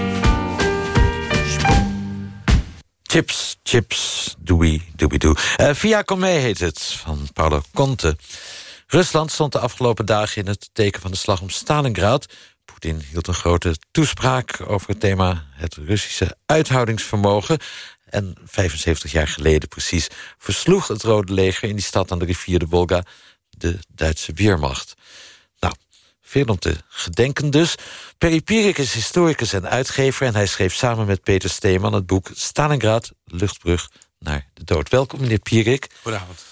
Chips, chips, doei, doei, doei. Uh, Via Come heet het, van Paolo Conte. Rusland stond de afgelopen dagen in het teken van de slag om Stalingrad. Poetin hield een grote toespraak over het thema... het Russische uithoudingsvermogen. En 75 jaar geleden precies versloeg het Rode Leger... in die stad aan de rivier de Volga de Duitse Weermacht. Veel om te gedenken dus. Perry Pierik is historicus en uitgever... en hij schreef samen met Peter Steeman het boek Stalingrad, luchtbrug naar de dood. Welkom, meneer Pierik. Goedenavond.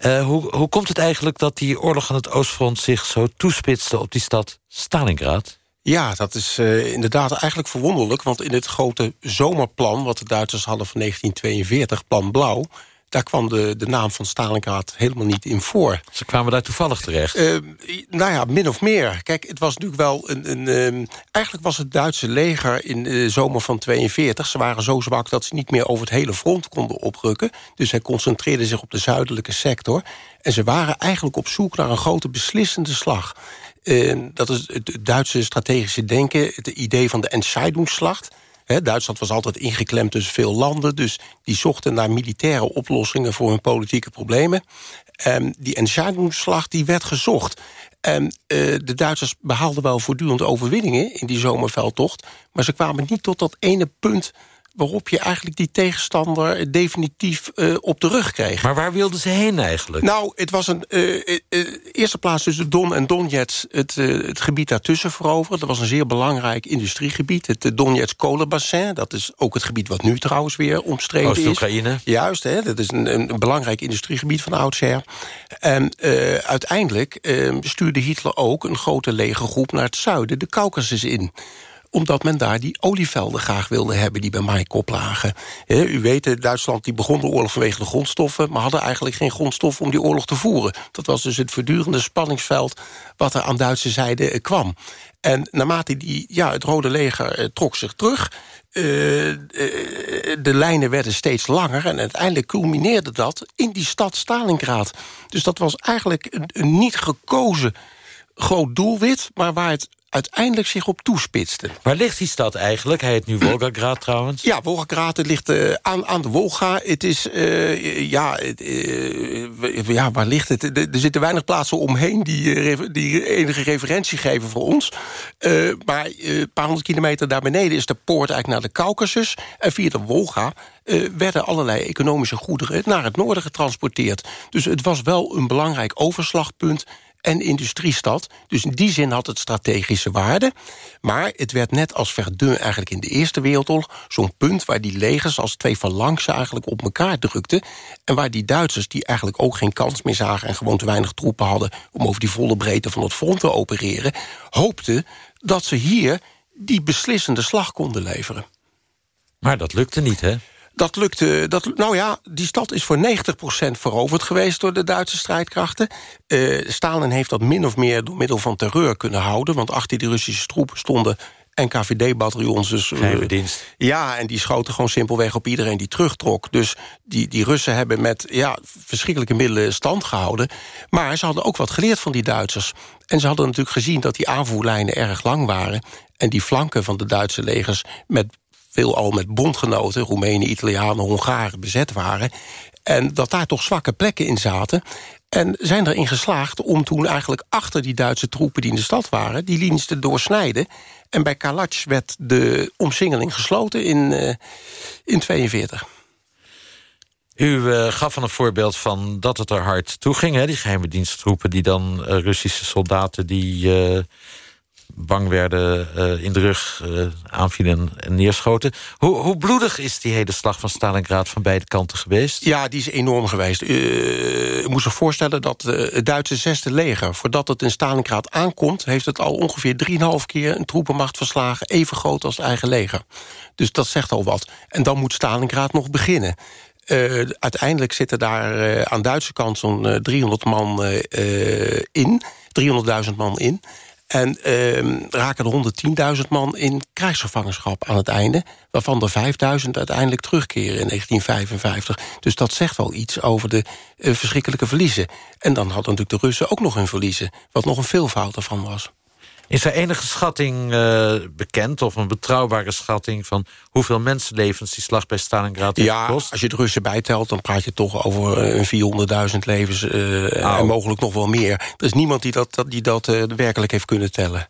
Uh, hoe, hoe komt het eigenlijk dat die oorlog aan het Oostfront... zich zo toespitste op die stad Stalingrad? Ja, dat is uh, inderdaad eigenlijk verwonderlijk... want in het grote zomerplan wat de Duitsers hadden van 1942, Plan Blauw... daar kwam de, de naam van Stalingrad helemaal niet in voor. Ze kwamen daar toevallig terecht? Uh, nou ja, min of meer. Kijk, het was natuurlijk wel een... een um, eigenlijk was het Duitse leger in de zomer van 42... ze waren zo zwak dat ze niet meer over het hele front konden oprukken. Dus hij concentreerde zich op de zuidelijke sector. En ze waren eigenlijk op zoek naar een grote beslissende slag... Uh, dat is het Duitse strategische denken, het idee van de Entscheidungsslacht. Duitsland was altijd ingeklemd tussen veel landen... dus die zochten naar militaire oplossingen voor hun politieke problemen. Um, die Entscheidungsslacht die werd gezocht. En uh, de Duitsers behaalden wel voortdurend overwinningen in die zomerveldtocht... maar ze kwamen niet tot dat ene punt waarop je eigenlijk die tegenstander definitief uh, op de rug kreeg. Maar waar wilden ze heen eigenlijk? Nou, het was een uh, uh, eerste plaats tussen Don en Donetsk... het, het gebied daartussen veroveren. Dat was een zeer belangrijk industriegebied. Het Donetsk kolenbassin. Dat is ook het gebied wat nu trouwens weer omstreden is. Oost-Oekraïne. Juist, hè, dat is een, een belangrijk industriegebied van oudsher. En uiteindelijk stuurde Hitler ook een grote legergroep naar het zuiden... de Caucasus in omdat men daar die olievelden graag wilde hebben die bij Maikop lagen. u weet, Duitsland die begon de oorlog vanwege de grondstoffen... maar hadden eigenlijk geen grondstoffen om die oorlog te voeren. Dat was dus het voortdurende spanningsveld wat er aan Duitse zijde kwam. En naarmate die, ja, het Rode Leger eh, trok zich terug... Uh, de lijnen werden steeds langer en uiteindelijk culmineerde dat in die stad Stalingrad. Dus dat was eigenlijk een niet gekozen groot doelwit... maar waar het uiteindelijk zich op toespitste. Waar ligt die stad eigenlijk? Hij heet nu Volgograd trouwens. Ja, Volgograd, het ligt uh, aan, aan de Wolga. Het is, uh, ja, uh, ja, waar ligt het? Er zitten weinig plaatsen omheen die, die enige referentie geven voor ons. maar een paar honderd kilometer daar beneden is de poort eigenlijk naar de Caucasus. En via de Wolga werden allerlei economische goederen naar het noorden getransporteerd. Dus het was wel een belangrijk overslagpunt en industriestad. Dus in die zin had het strategische waarde. Maar het werd net als Verdun eigenlijk in de Eerste Wereldoorlog... zo'n punt waar die legers als twee phalanxen eigenlijk op elkaar drukten... en waar die Duitsers, die eigenlijk ook geen kans meer zagen... en gewoon te weinig troepen hadden om over die volle breedte van het front te opereren... hoopten dat ze hier die beslissende slag konden leveren. Maar dat lukte niet, hè? Dat lukte, dat, nou ja, die stad is voor 90% veroverd geweest door de Duitse strijdkrachten. Uh, Stalin heeft dat min of meer door middel van terreur kunnen houden... want achter die Russische troepen stonden NKVD-bataljons. Dus, uh, dienst. Ja, en die schoten gewoon simpelweg op iedereen die terugtrok. Dus die, die Russen hebben met ja, verschrikkelijke middelen stand gehouden. Maar ze hadden ook wat geleerd van die Duitsers. En ze hadden natuurlijk gezien dat die aanvoerlijnen erg lang waren... en die flanken van de Duitse legers met veelal met bondgenoten... Roemenen, Italianen, Hongaren bezet waren... en dat daar toch zwakke plekken in zaten... En zijn erin geslaagd om toen eigenlijk achter die Duitse troepen die in de stad waren... die linies te doorsnijden. En bij Kalach werd de omsingeling gesloten in 1942. Uh, U uh, gaf van een voorbeeld van dat het er hard toe ging. Hè? Die geheime diensttroepen die dan uh, Russische soldaten... die bang werden, uh, in de rug uh, aanvielen en neerschoten. Hoe, hoe, bloedig is die hele slag van Stalingrad van beide kanten geweest? Ja, die is enorm geweest. Uh, je moet zich voorstellen dat het Duitse zesde leger... voordat het in Stalingrad aankomt... heeft het al ongeveer 3,5 keer een troepenmacht verslagen... even groot als eigen leger. Dus dat zegt al wat. En dan moet Stalingrad nog beginnen. Uh, uiteindelijk zitten daar aan Duitse kant zo'n uh, 300 man in. 300.000 man in. En ehm, raken er 110.000 man in krijgsgevangenschap aan het einde... waarvan er 5.000 uiteindelijk terugkeren in 1955. Dus dat zegt wel iets over de verschrikkelijke verliezen. En dan hadden natuurlijk de Russen ook nog hun verliezen... wat nog een veelvoud ervan was. Is er enige schatting uh, bekend, of een betrouwbare schatting... van hoeveel mensenlevens die slag bij Stalingrad heeft ja, gekost? als je de Russen bijtelt, dan praat je toch over een 400.000 levens... Uh, en mogelijk nog wel meer. Er is niemand die dat, die dat uh, werkelijk heeft kunnen tellen.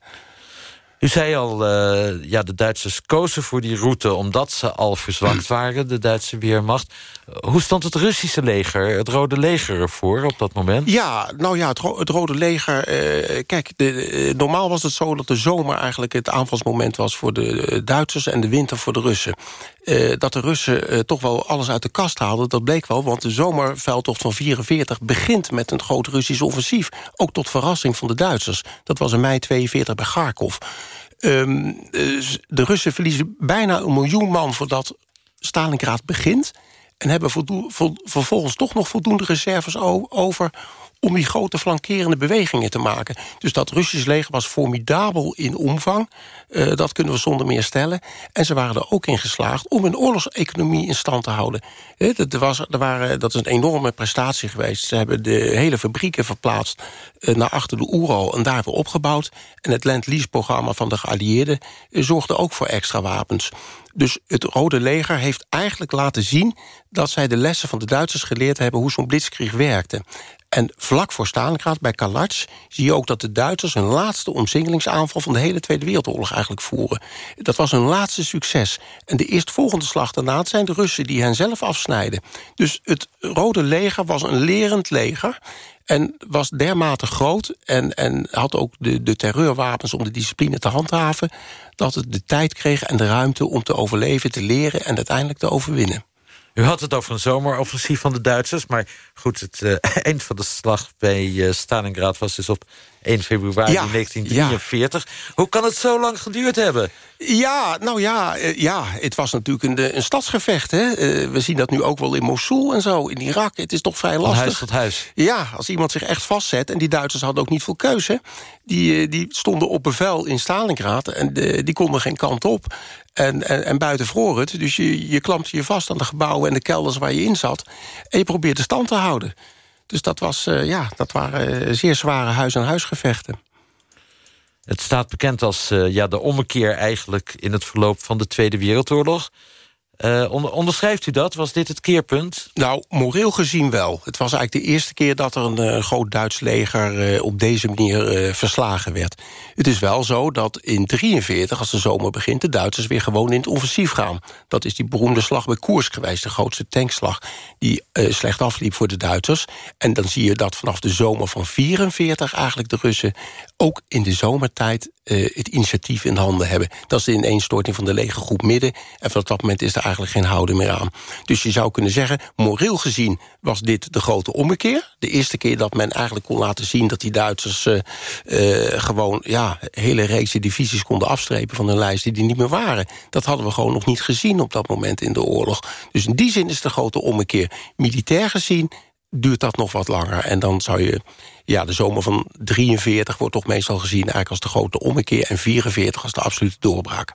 U zei al, uh, ja, de Duitsers kozen voor die route... omdat ze al verzwakt waren, de Duitse Weermacht. Hoe stond het Russische leger, het Rode Leger ervoor op dat moment? Ja, nou ja, het, ro het Rode Leger... Uh, kijk, de, uh, normaal was het zo dat de zomer eigenlijk het aanvalsmoment was... voor de Duitsers en de winter voor de Russen. dat de Russen toch wel alles uit de kast haalden, dat bleek wel... want de zomerveldtocht van 44 begint met een groot Russisch offensief. Ook tot verrassing van de Duitsers. Dat was in mei 42 bij Kharkov. Um, de Russen verliezen bijna een miljoen man voordat Stalingrad begint... en hebben vervolgens toch nog voldoende reserves over om die grote flankerende bewegingen te maken. Dus dat Russisch leger was formidabel in omvang. Uh, dat kunnen we zonder meer stellen. En ze waren er ook in geslaagd om een oorlogseconomie in stand te houden. He, dat, was, er waren, dat is een enorme prestatie geweest. Ze hebben de hele fabrieken verplaatst uh, naar achter de Oeral... en daar weer opgebouwd. En het Land-Lease-programma van de geallieerden... Uh, zorgde ook voor extra wapens. Dus het Rode Leger heeft eigenlijk laten zien... dat zij de lessen van de Duitsers geleerd hebben... hoe zo'n blitzkrieg werkte. En vlak voor Stalingrad, bij Kalatsch... zie je ook dat de Duitsers hun laatste omsingelingsaanval... van de hele Tweede Wereldoorlog eigenlijk voeren. Dat was hun laatste succes. En de eerstvolgende slag daarna zijn de Russen die hen zelf afsnijden. Dus het Rode Leger was een lerend leger... En was dermate groot en, en had ook de, de terreurwapens om de discipline te handhaven... dat het de tijd kreeg en de ruimte om te overleven, te leren... en uiteindelijk te overwinnen. U had het over een zomeroffensief van de Duitsers... maar goed, het uh, eind van de slag bij uh, Stalingrad was dus op 1 februari Ja, 1943. Hoe kan het zo lang geduurd hebben? Ja, nou ja, eh, ja het was natuurlijk een, een stadsgevecht. Hè? Uh, we zien dat nu ook wel in Mosul en zo, in Irak. Het is toch vrij Van lastig. huis tot huis. Ja, als iemand zich echt vastzet... en die Duitsers hadden ook niet veel keuze... die, eh, die stonden op bevel in Stalingrad... en de, die konden geen kant op. En, en, en buiten vroor het. Dus je, je klampte je vast aan de gebouwen en de kelders waar je in zat. En je probeerde stand te houden. Dus dat, was, uh, ja, dat waren zeer zware huis-aan-huisgevechten. Het staat bekend als uh, ja, de ommekeer eigenlijk... in het verloop van de Tweede Wereldoorlog. Uh, onder, onderschrijft u dat? Was dit het keerpunt? Nou, moreel gezien wel. Het was eigenlijk de eerste keer dat er een uh, groot Duits leger uh, op deze manier verslagen werd. Het is wel zo dat in 43, als de zomer begint... de Duitsers weer gewoon in het offensief gaan. Dat is die beroemde slag bij Koers geweest, de grootste tankslag... die slecht afliep voor de Duitsers. En dan zie je dat vanaf de zomer van 44 eigenlijk de Russen... ook in de zomertijd het initiatief in handen hebben. Dat is de ineenstorting van de legergroep Midden. En vanaf dat moment is er eigenlijk geen houden meer aan. Dus je zou kunnen zeggen, moreel gezien was dit de grote ommekeer. De eerste keer dat men eigenlijk kon laten zien... dat die Duitsers uh, uh, gewoon ja, hele reekse divisies konden afstrepen... van hun lijst die die niet meer waren. Dat hadden we gewoon nog niet gezien op dat moment in de oorlog. Dus in die zin is de grote ommekeer. Militair gezien duurt dat nog wat langer. En dan zou je... Ja, de zomer van 43 wordt toch meestal gezien... eigenlijk als de grote ommekeer... en 44 als de absolute doorbraak.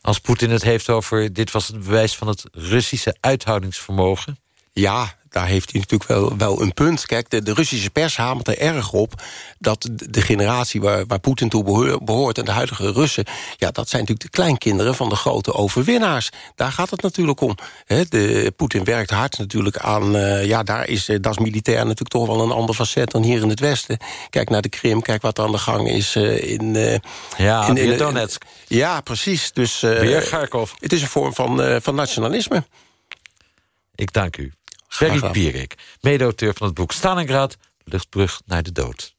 Als Poetin het heeft over... dit was het bewijs van het Russische uithoudingsvermogen... Ja, daar heeft hij natuurlijk wel, wel een punt. Kijk, de, de Russische pers hamert er erg op... dat de, generatie waar, waar Poetin toe behoort, en de huidige Russen... ja, dat zijn natuurlijk de kleinkinderen van de grote overwinnaars. Daar gaat het natuurlijk om. He, de, Poetin werkt hard natuurlijk aan... Uh, ja, daar is, uh, dat is militair natuurlijk toch wel een ander facet... dan hier in het Westen. Kijk naar de Krim, kijk wat er aan de gang is uh, in... ja, in, in, Donetsk. ja, precies. Dus, Weer Kharkov. Het is een vorm van, van nationalisme. Ik dank u. Ferry Pierik, mede-auteur van het boek Stalingrad... Luchtbrug naar de dood.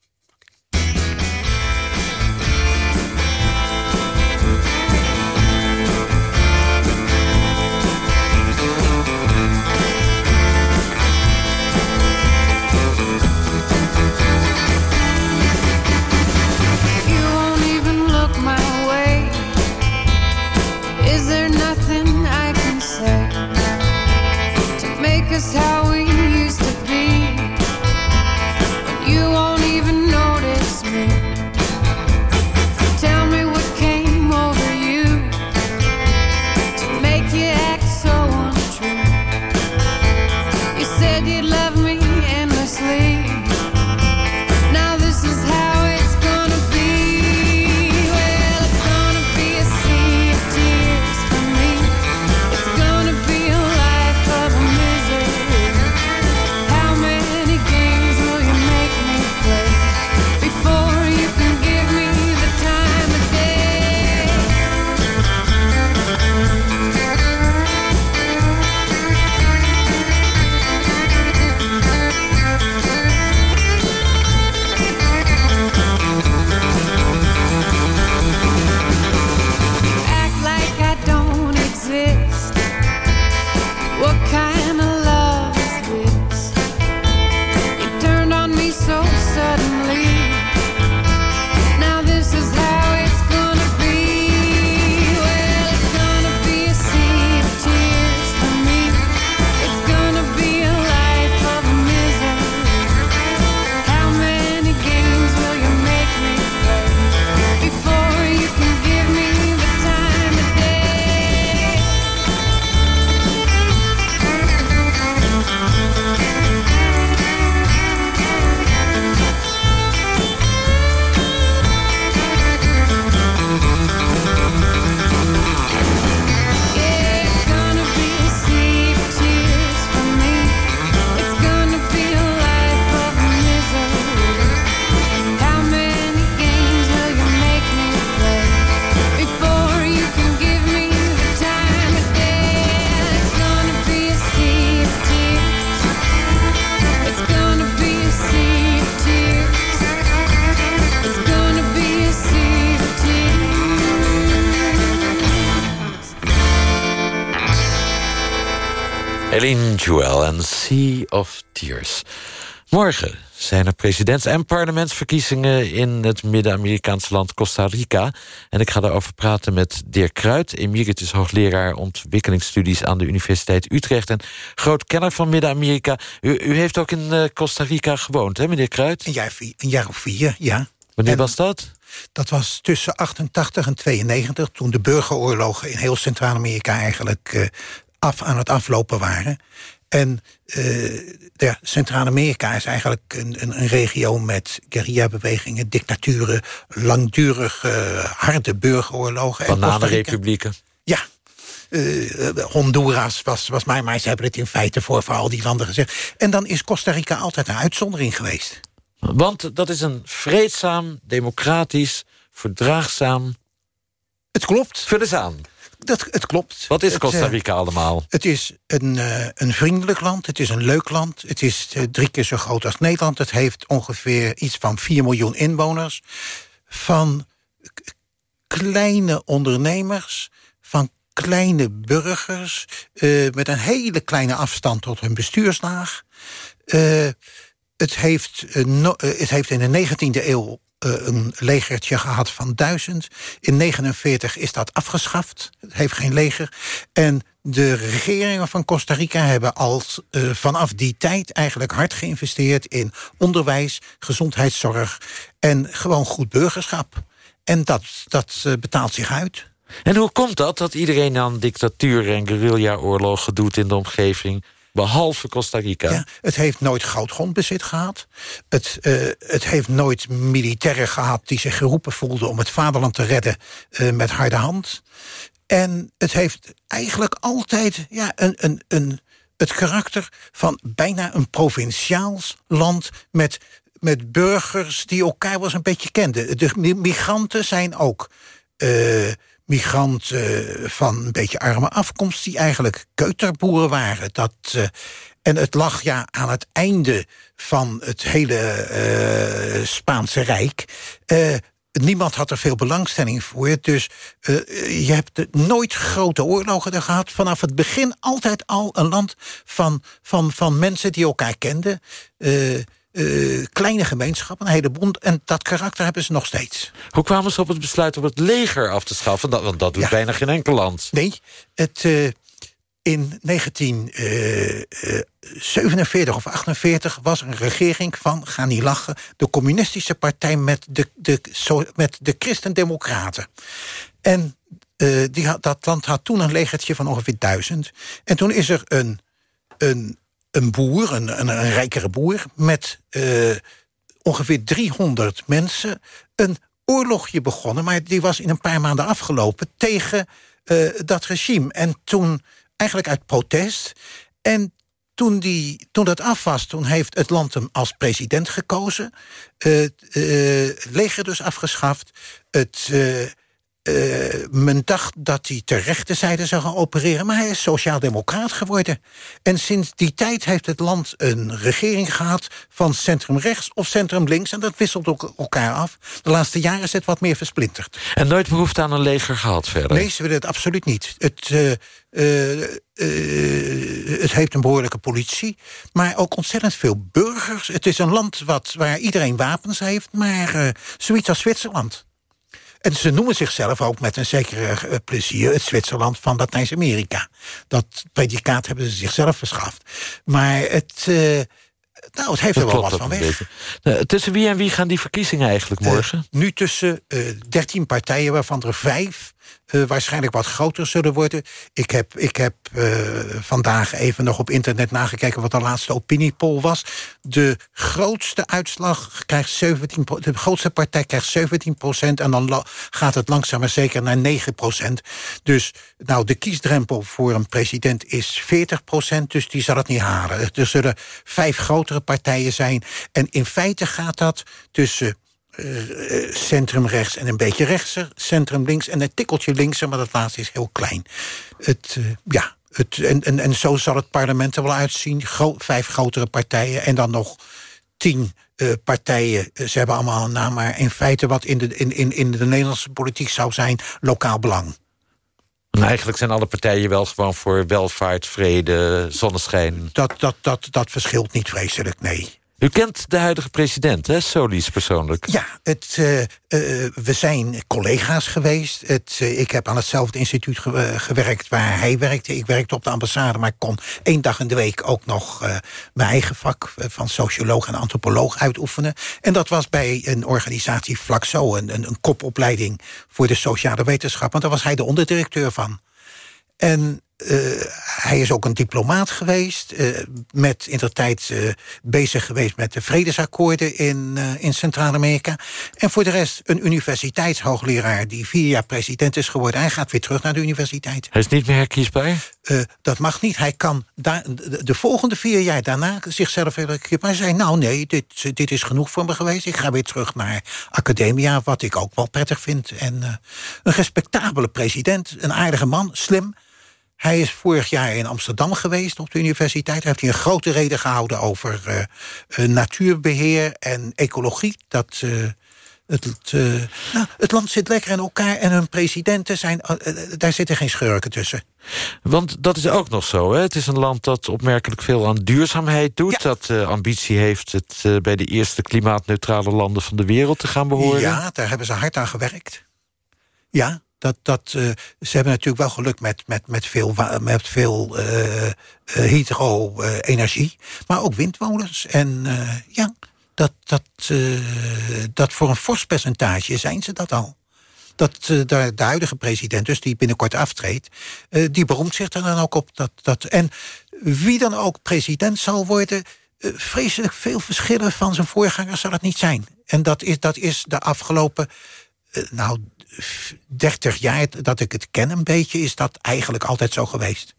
Morgen zijn er presidents- en parlementsverkiezingen... in het Midden-Amerikaanse land Costa Rica. En ik ga daarover praten met Dirk Kruid... emeritus hoogleraar ontwikkelingsstudies aan de Universiteit Utrecht... en groot kenner van Midden-Amerika. U, u, heeft ook in uh, Costa Rica gewoond, hè, meneer Kruid? Een jaar, vier, een jaar of vier, ja. Wanneer en was dat? Dat was tussen 88 en 92, toen de burgeroorlogen... in heel Centraal-Amerika eigenlijk uh, af aan het aflopen waren... En uh, ja, Centraal-Amerika is eigenlijk een, een, een, regio met guerrilla-bewegingen, dictaturen, langdurige, harde burgeroorlogen. Bananenrepublieken. Ja. Uh, Honduras was, was mij, maar ze hebben het in feite voor, voor al die landen gezegd. En dan is Costa Rica altijd een uitzondering geweest. Want dat is een vreedzaam, democratisch, verdraagzaam... Het klopt. Vul eens aan. Dat, het klopt. Wat is Costa Rica allemaal? Het is een, uh, een vriendelijk land, het is een leuk land. Het is uh, drie keer zo groot als Nederland. Het heeft ongeveer iets van 4 miljoen inwoners. Van kleine ondernemers, van kleine burgers... Uh, met een hele kleine afstand tot hun bestuurslaag. Het, heeft, no, het heeft in de 19e eeuw uh, een legertje gehad van duizend. In 49 is dat afgeschaft. Het heeft geen leger. En de regeringen van Costa Rica hebben als, vanaf die tijd eigenlijk hard geïnvesteerd in onderwijs, gezondheidszorg en gewoon goed burgerschap. En dat, dat betaalt zich uit. En hoe komt dat, dat iedereen aan dictatuur en guerrilla-oorlogen doet in de omgeving? Behalve Costa Rica. Het heeft nooit groot grondbezit gehad. Het, uh, het heeft nooit militairen gehad die zich geroepen voelden... om het vaderland te redden uh, met harde hand. En het heeft eigenlijk altijd ja, een, een, een, het karakter van bijna een provinciaals land... met, met burgers die elkaar wel eens een beetje kenden. De migranten zijn ook... Uh, migranten van een beetje arme afkomst... die eigenlijk keuterboeren waren. Dat, uh, en het lag ja aan het einde van het hele uh, Spaanse Rijk... Niemand had er veel belangstelling voor. Dus je hebt nooit grote oorlogen er gehad. Vanaf het begin altijd al een land van, van, van mensen die elkaar kenden... Uh, kleine gemeenschap, een heleboel. En dat karakter hebben ze nog steeds. Hoe kwamen ze op het besluit om het leger af te schaffen? Dat, want dat doet ja. bijna geen enkel land. Nee, het, uh, in 1947 of 48 was er een regering van, ga niet lachen... de communistische partij met de, de, so, met de christendemocraten. En uh, die had, dat land had toen een legertje van ongeveer duizend. En toen is er een... een een boer, een, rijkere boer... met uh, ongeveer 300 mensen een oorlogje begonnen... maar die was in een paar maanden afgelopen tegen uh, dat regime. En toen eigenlijk uit protest... en toen, die, toen dat af was, toen heeft het land hem als president gekozen. Uh, leger dus afgeschaft. Het... Uh, uh, men dacht dat hij ter rechterzijde zou gaan opereren... maar hij is sociaal-democraat geworden. En sinds die tijd heeft het land een regering gehad... van centrum-rechts of centrum-links. En dat wisselt ook elkaar af. De laatste jaren is het wat meer versplinterd. En nooit behoefte aan een leger gehad verder? Nee, ze willen het absoluut niet. Het, uh, uh, het heeft een behoorlijke politie, maar ook ontzettend veel burgers. Het is een land wat, waar iedereen wapens heeft, maar zoiets als Zwitserland. En ze noemen zichzelf ook met een zekere plezier... het Zwitserland van Latijns-Amerika. Dat predicaat hebben ze zichzelf verschaft. Maar het... Uh, nou, het heeft er wel wat van weg. Uh, tussen wie en wie gaan die verkiezingen eigenlijk morgen? Uh, nu tussen dertien partijen, waarvan er vijf uh, waarschijnlijk wat groter zullen worden. Ik heb, ik heb uh, vandaag even nog op internet nagekeken... wat de laatste opiniepoll was. De grootste uitslag krijgt 17... de grootste partij krijgt 17 procent... en dan gaat het langzaam maar zeker naar 9 procent. Dus nou, de kiesdrempel voor een president is 40 procent... dus die zal het niet halen. Er zullen vijf grotere partijen zijn. En in feite gaat dat tussen uh, centrum rechts en een beetje rechtser, centrum links en een tikkeltje linkser, maar dat laatste is heel klein. Het, uh, ja, het, en, en, en zo zal het parlement er wel uitzien. Gro vijf grotere partijen en dan nog tien uh, partijen. Ze hebben allemaal een naam, maar in feite wat in de, in, in, in de Nederlandse politiek zou zijn lokaal belang. En eigenlijk zijn alle partijen wel gewoon voor welvaart, vrede, zonneschijn. Dat, dat, dat, dat verschilt niet vreselijk, nee. U kent de huidige president, hè, Solis persoonlijk? Ja, het, uh, uh, we zijn collega's geweest. Het, uh, ik heb aan hetzelfde instituut ge gewerkt waar hij werkte. Ik werkte op de ambassade, maar ik kon één dag in de week... ook nog mijn eigen vak van socioloog en antropoloog uitoefenen. En dat was bij een organisatie vlak zo, een, een, een kopopleiding... voor de sociale wetenschap, want daar was hij de onderdirecteur van. En uh, hij is ook een diplomaat geweest. Uh, met in de tijd uh, bezig geweest met de vredesakkoorden in, in Centraal-Amerika. En voor de rest een universiteitshoogleraar die vier jaar president is geworden. Hij gaat weer terug naar de universiteit. Hij is niet meer herkiesbaar? dat mag niet. Hij kan de, de, volgende vier jaar daarna zichzelf weer Maar hij zei, nou nee, dit, dit is genoeg voor me geweest. Ik ga weer terug naar academia, wat ik ook wel prettig vind. En een respectabele president, een aardige man, slim... Hij is vorig jaar in Amsterdam geweest op de universiteit. Hij heeft hij een grote reden gehouden over uh, natuurbeheer en ecologie. Dat, uh, het, uh, nou, het land zit lekker in elkaar en hun presidenten zijn... daar zitten geen schurken tussen. Want dat is ook nog zo. Hè? Het is een land dat opmerkelijk veel aan duurzaamheid doet. Ja. Dat ambitie heeft het bij de eerste klimaatneutrale landen van de wereld te gaan behoren. Ja, daar hebben ze hard aan gewerkt. Ja, dat, dat, uh, ze hebben natuurlijk wel geluk met, met, met veel, met veel uh, hydro-energie. maar ook windmolens. En ja, dat, dat, dat voor een fors percentage zijn ze dat al. Dat de, huidige president, dus die binnenkort aftreedt... die beroemt zich er dan ook op. Dat, dat, en wie dan ook president zal worden... vreselijk veel verschillen van zijn voorgangers zal het niet zijn. En dat is, dat is de afgelopen... nou, 30 jaar dat ik het ken een beetje... is dat eigenlijk altijd zo geweest.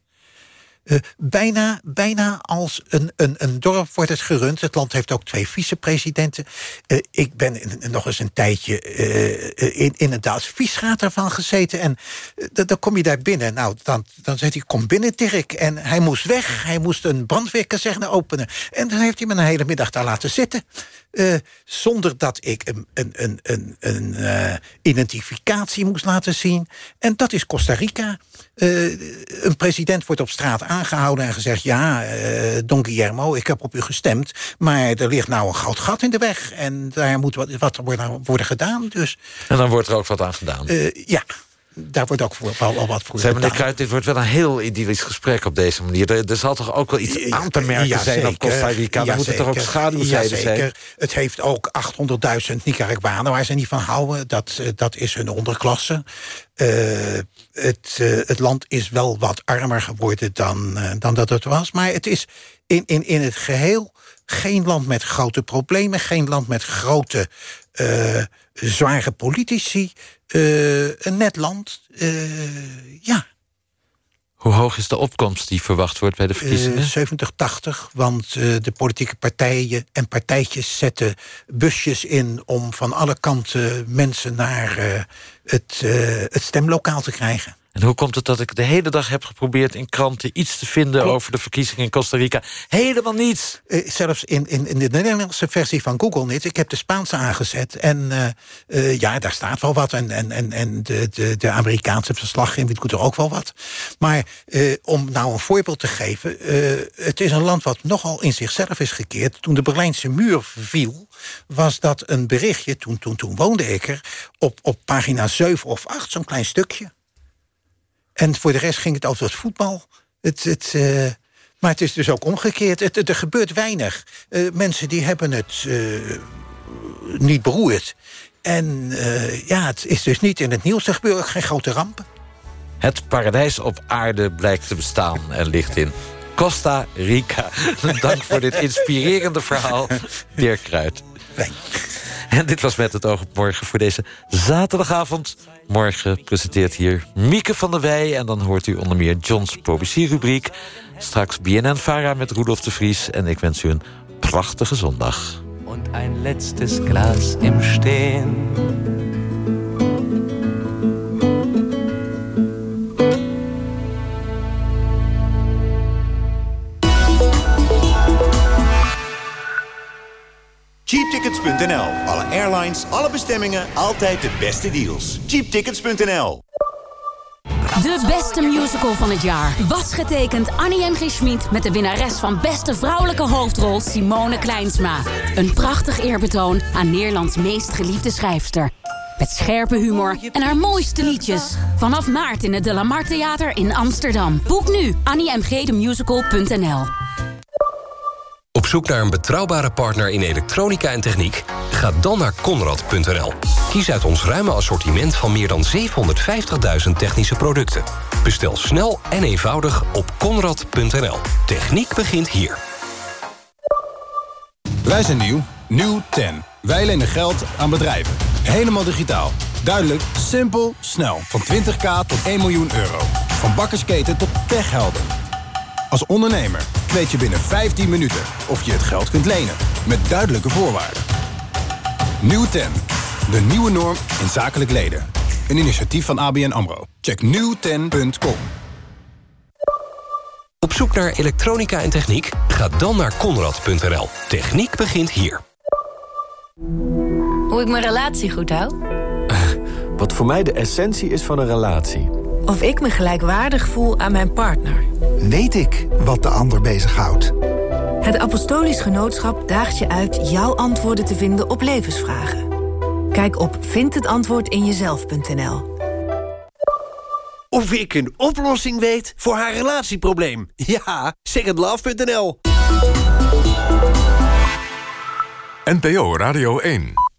Uh, bijna, bijna als een, een, een dorp wordt het gerund. Het land heeft ook twee vicepresidenten. Uh, ik ben nog eens een tijdje uh, in, in het adviesraad ervan gezeten. En dan kom je daar binnen. Nou, dan, dan zegt hij, kom binnen Dirk. En hij moest weg. Hij moest een brandweerkazerne openen. En dan heeft hij me een hele middag daar laten zitten. zonder dat ik een, een, een, een, een identificatie moest laten zien. En dat is Costa Rica. Een president wordt op straat aangehouden en gezegd... ja, uh, Don Guillermo, ik heb op u gestemd... maar er ligt nou een goud gat in de weg... en daar moet wat, wat worden, worden gedaan. Dus, en dan wordt er ook wat aan gedaan? Uh, ja, daar wordt ook voor, wel, wel wat voor Zeg, meneer Kruid, dit wordt wel een heel idyllisch gesprek op deze manier. Er, er zal toch ook wel iets aan te merken ja, zijn op Costa Rica? Dan moeten toch ook schaduwzijden ja, zijn? Het heeft ook 800.000 Nicaraguanen waar ze niet van houden. Dat, eh, dat is hun onderklasse. Uh, het, uh, het land is wel wat armer geworden dan, uh, dan dat het was. Maar het is in, in, in het geheel geen land met grote problemen. Geen land met grote, zware politici. een net land. ja. Hoe hoog is de opkomst die verwacht wordt bij de verkiezingen? 70, 80, want de politieke partijen en partijtjes zetten busjes in... om van alle kanten mensen naar het, het stemlokaal te krijgen. En hoe komt het dat ik de hele dag heb geprobeerd in kranten iets te vinden over de verkiezingen in Costa Rica? Helemaal niets. Uh, zelfs in, in, in de Nederlandse versie van Google niet. Ik heb de Spaanse aangezet en uh, uh, ja, daar staat wel wat. En, en, en, en de, de, de Amerikaanse verslaggever doet er ook wel wat. Maar om nou een voorbeeld te geven. het is een land wat nogal in zichzelf is gekeerd. Toen de Berlijnse muur viel, was dat een berichtje, toen, toen, toen woonde ik er, op, op pagina 7 of 8, zo'n klein stukje. En voor de rest ging het over het voetbal. Het, het, uh, maar het is dus ook omgekeerd. Het, er gebeurt weinig. Uh, mensen die hebben het uh, niet beroerd. En ja, het is dus niet in het nieuws. Er gebeuren geen grote rampen. Het paradijs op aarde blijkt te bestaan. Er ligt in Costa Rica. Dank voor dit inspirerende verhaal, Dirk Kruid. En dit was Met het oog op morgen voor deze zaterdagavond. Morgen presenteert hier Mieke van der Wij... en dan hoort u onder meer Johns Probicie-rubriek. Straks BNN-Vara met Rudolf de Vries. En ik wens u een prachtige zondag. En een letztes Glas im Stehen. Cheaptickets.nl. Alle airlines, alle bestemmingen, altijd de beste deals. Cheaptickets.nl. De beste musical van het jaar was getekend Annie M. G. Schmid... met de winnares van beste vrouwelijke hoofdrol Simone Kleinsma. Een prachtig eerbetoon aan Nederlands meest geliefde schrijfster. Met scherpe humor en haar mooiste liedjes. Vanaf maart in het De La Mar Theater in Amsterdam. Boek nu anniemgdemusical.nl Op zoek naar een betrouwbare partner in elektronica en techniek? Ga dan naar Conrad.nl. Kies uit ons ruime assortiment van meer dan 750.000 technische producten. Bestel snel en eenvoudig op Conrad.nl. Techniek begint hier. Wij zijn nieuw. Nieuw 10. Wij lenen geld aan bedrijven. Helemaal digitaal. Duidelijk, simpel, snel. Van 20k tot 1 miljoen euro. Van bakkersketen tot pechhelden. Als ondernemer weet je binnen 15 minuten of je het geld kunt lenen. Met duidelijke voorwaarden. Nieuw 10. De nieuwe norm in zakelijk leden. Een initiatief van ABN AMRO. Check nieuwten.com. Op zoek naar elektronica en techniek? Ga dan naar Conrad.nl. Techniek begint hier. Hoe ik mijn relatie goed hou? Wat voor mij de essentie is van een relatie. Of ik me gelijkwaardig voel aan mijn partner. Weet ik wat de ander bezighoudt? Het Apostolisch Genootschap daagt je uit jouw antwoorden te vinden op levensvragen. Kijk op vindhetamwoordinjezelf.nl Of ik een oplossing weet voor haar relatieprobleem. Ja, secondlove.nl NPO Radio 1